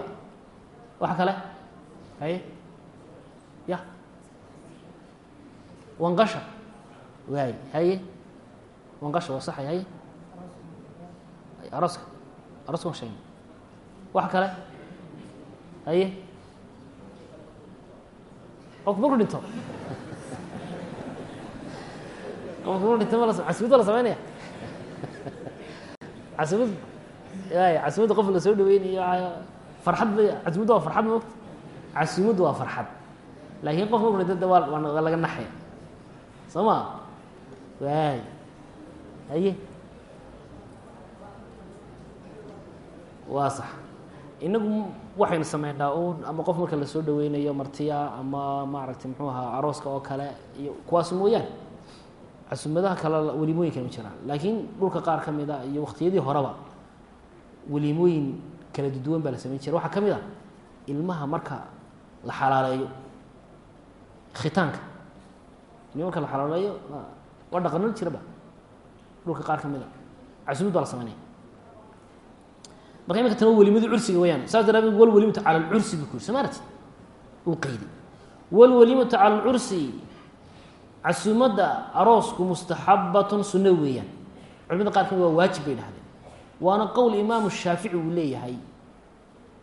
waxa kale haye ya wanqasha waay haye wanqasha waa saxay haye arooska arooska waan sheegna waxa kale haye qofku marku dhinto qofku marku dhinto ma waa la sameynaya casumad waay casumadda qof la soo dhaweynayo farxad ba casumadda waa farxad moogta casumaddu waa farxad. Laakiin qof marku de waa laga naxaya soo ma? Waay. Haye. Waa sax. Inagu waxaynu sameynaa un ama qof marka la soo dhaweynayo martiya ama maaragtay muxuu ahaa arooska oo kale iyo kuwaas mooyaan. Casumadaha kale welimooyinka ma jiraan. Laakiin dhulka qaar ka mid a iyo waktiyadii horeba welimooyin kala duduwan baa la sameyn jiray. Waxaa ka mid a ilmaha marka la xalaaleeyo. Khitaanka. Ilmiha marka la xalaaleeyo waa dhaqanan jiraba dhulka qaar ka mid a casumad baa la sameynaya. Marka imika tan welimadu cursiga weyaan saas daraadeed walwalimatu cala alcursi buu ku yiri uu qeyday. Walwalimatu cala alcursi casuumadda aroosku mustaxabatun sunno weeyaan. Culimada qaar ka mid waa waajib bay dhahdeen waana qowl imaamu shaafici uu leeyahay.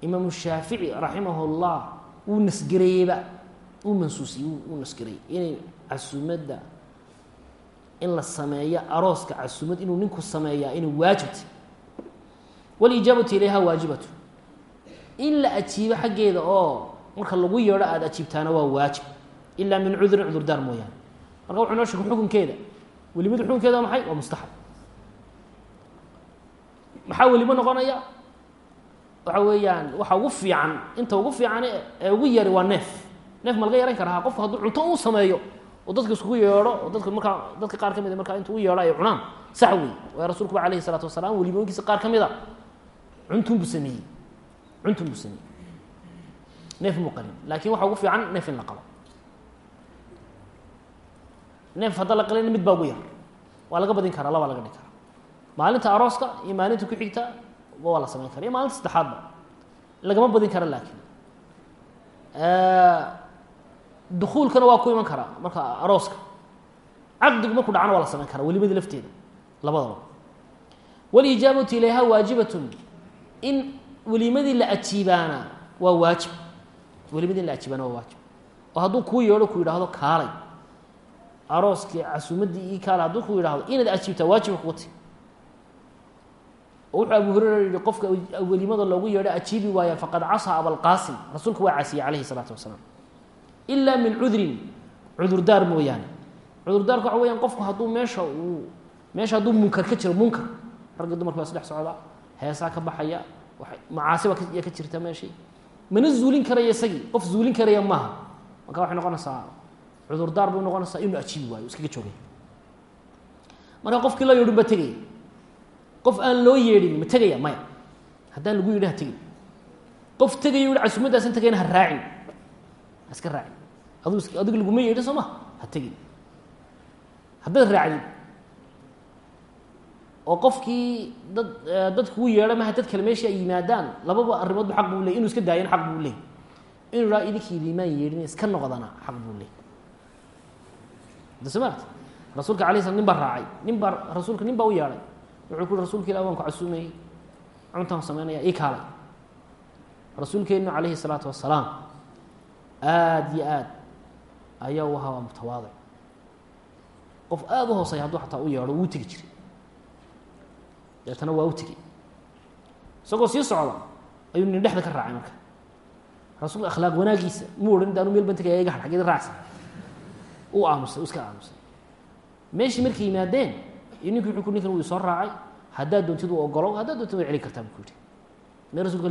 Imaamu shaafici raximah اllah wuu nasgareeyeyba wuu mansuusiyey wuu nasgareeyey inay casuumadda in la sameeyo arooska casuumad inuu ninku sameeyaa inay waajibtay walijaabatu ilayha waajibatu. In la ajiibo xaggeeda oo marka lagu yeedho aada ajiibtaana waa waajib. Ilaa min cudurin cudurdaar mooyaane. Marka wuxuu noo sheegay xukunkeeda. Welimada xukunkeeda maxay? Waa mustaxab. Maxaa welimo noqonaya waxa weeyaan waxa ugu fiican inta ugu fiican ee ugu yari waa neef. Neef ma laga yaran karaa qofku hadduu cunto uu sameeyo oo dadka iskugu yeedho oo dadka markaa dadka qaar ka mid a markaa intuu u yeedho ay cunaan. Sax wey waayo rasuulku ba alayhi isalaatu wasalaam welimooyinkiisa qaar ka mid a cuntun buu sameeyey. Cuntun buu sameeyey. Neef muu qalin laakin waxa ugu fiican neef in la qalo neef hadda la qalina mid baa ugu yar. Waa laga badin karaa labaa laga dhig karaa. Maalinta arooska iyo maalinta ku xigta waa la samayn kara iyo maalinta saddexaadba lagama badin kara laakiin. Dukuulkana waa ku iman karaa marka arooska. Caqdigu markuu dhacana waa la samayn karaa welimadii lafteeda labadaba. Walijaabatu ilayha waajibatun in welimadii la ajiibaana waa waajib. Welimadii in la ajiibaana waa waajib. Oo hadduu kuu yeedho ku yidhaahdo kaalay. Arooskii casuumaddii ii kaalay hadduu ku yidhaahdo inaad ajiibtaa waajiba kugu ti oo wuxuu abu hurera yihi qofka welimada loogu yeedho ajiibi waaya faqad casaa abalqaasim rasuulku waa casiyey calayhi salaatu wasalaam. Ilaa min cudrin. Cudurdaar mooyaane. Cudurdaarku waxa weyaan qofku hadduu meesha uu meesha hadduu munkar ka jiro munkar. Ragga dumarka baa isdhex socda heesaa ka baxaya macaasiba ya ka jirta meeshii. Mana zuulin karaya isagii qof zuulin karaya maaha. Marka waxay noqonaysaa cudurdaar bay noqonaysaa inuu ajiibi waayo iskaga joogay. Marka qofkii loo yeedhin ba tegaya qof aan loo yeedhin ma tegaya maya. Haddaan lagu yidhi ha tegin qof tegayo yihi casuumaddaasan tegayna ha raacin. Ha iska adu adiga laguma yeedhin soo ma ha tegin haddaad raacdid oo qofkii dad dad kugu yeedha maha dad kale ay yimaadaan lababa arrimoodba xaq buu ley inuu iska daayana xaq buu leey inuu idhaha idinkii liimaan yeedhin iska noqdana xaq buu leey dasmaart rasuulka alay slam nin baa raacay. Rasuulka nin u yeedhay wuxuu ku uhi rasuulka ilah waan ku casuumayey cuntaan samaynaya ii kaalay rasuulkeennu calayhi salaatu wasalaam aada iyo aad ayaa u ahaa waa mutawaadic qof aada u hooseeya hadduu xataa u yeedho wuu tegi jiray. Deetana waa u tegey isagoo sii socda ayuu nin dhexda ka raacay marka. Rasuulka akhlaaq wanaagiisa muu odhan daanu meel ban tegaya iga har xageeda raacsa uu aamusay uu iska aamusay. Meeshii markay yimaadeen iyo ninki wuxuu ku ninkan wuu soo raacay haddaad doontid u ogolow haddaad doontid waad celin kartaa buu ku yihi mee rasulka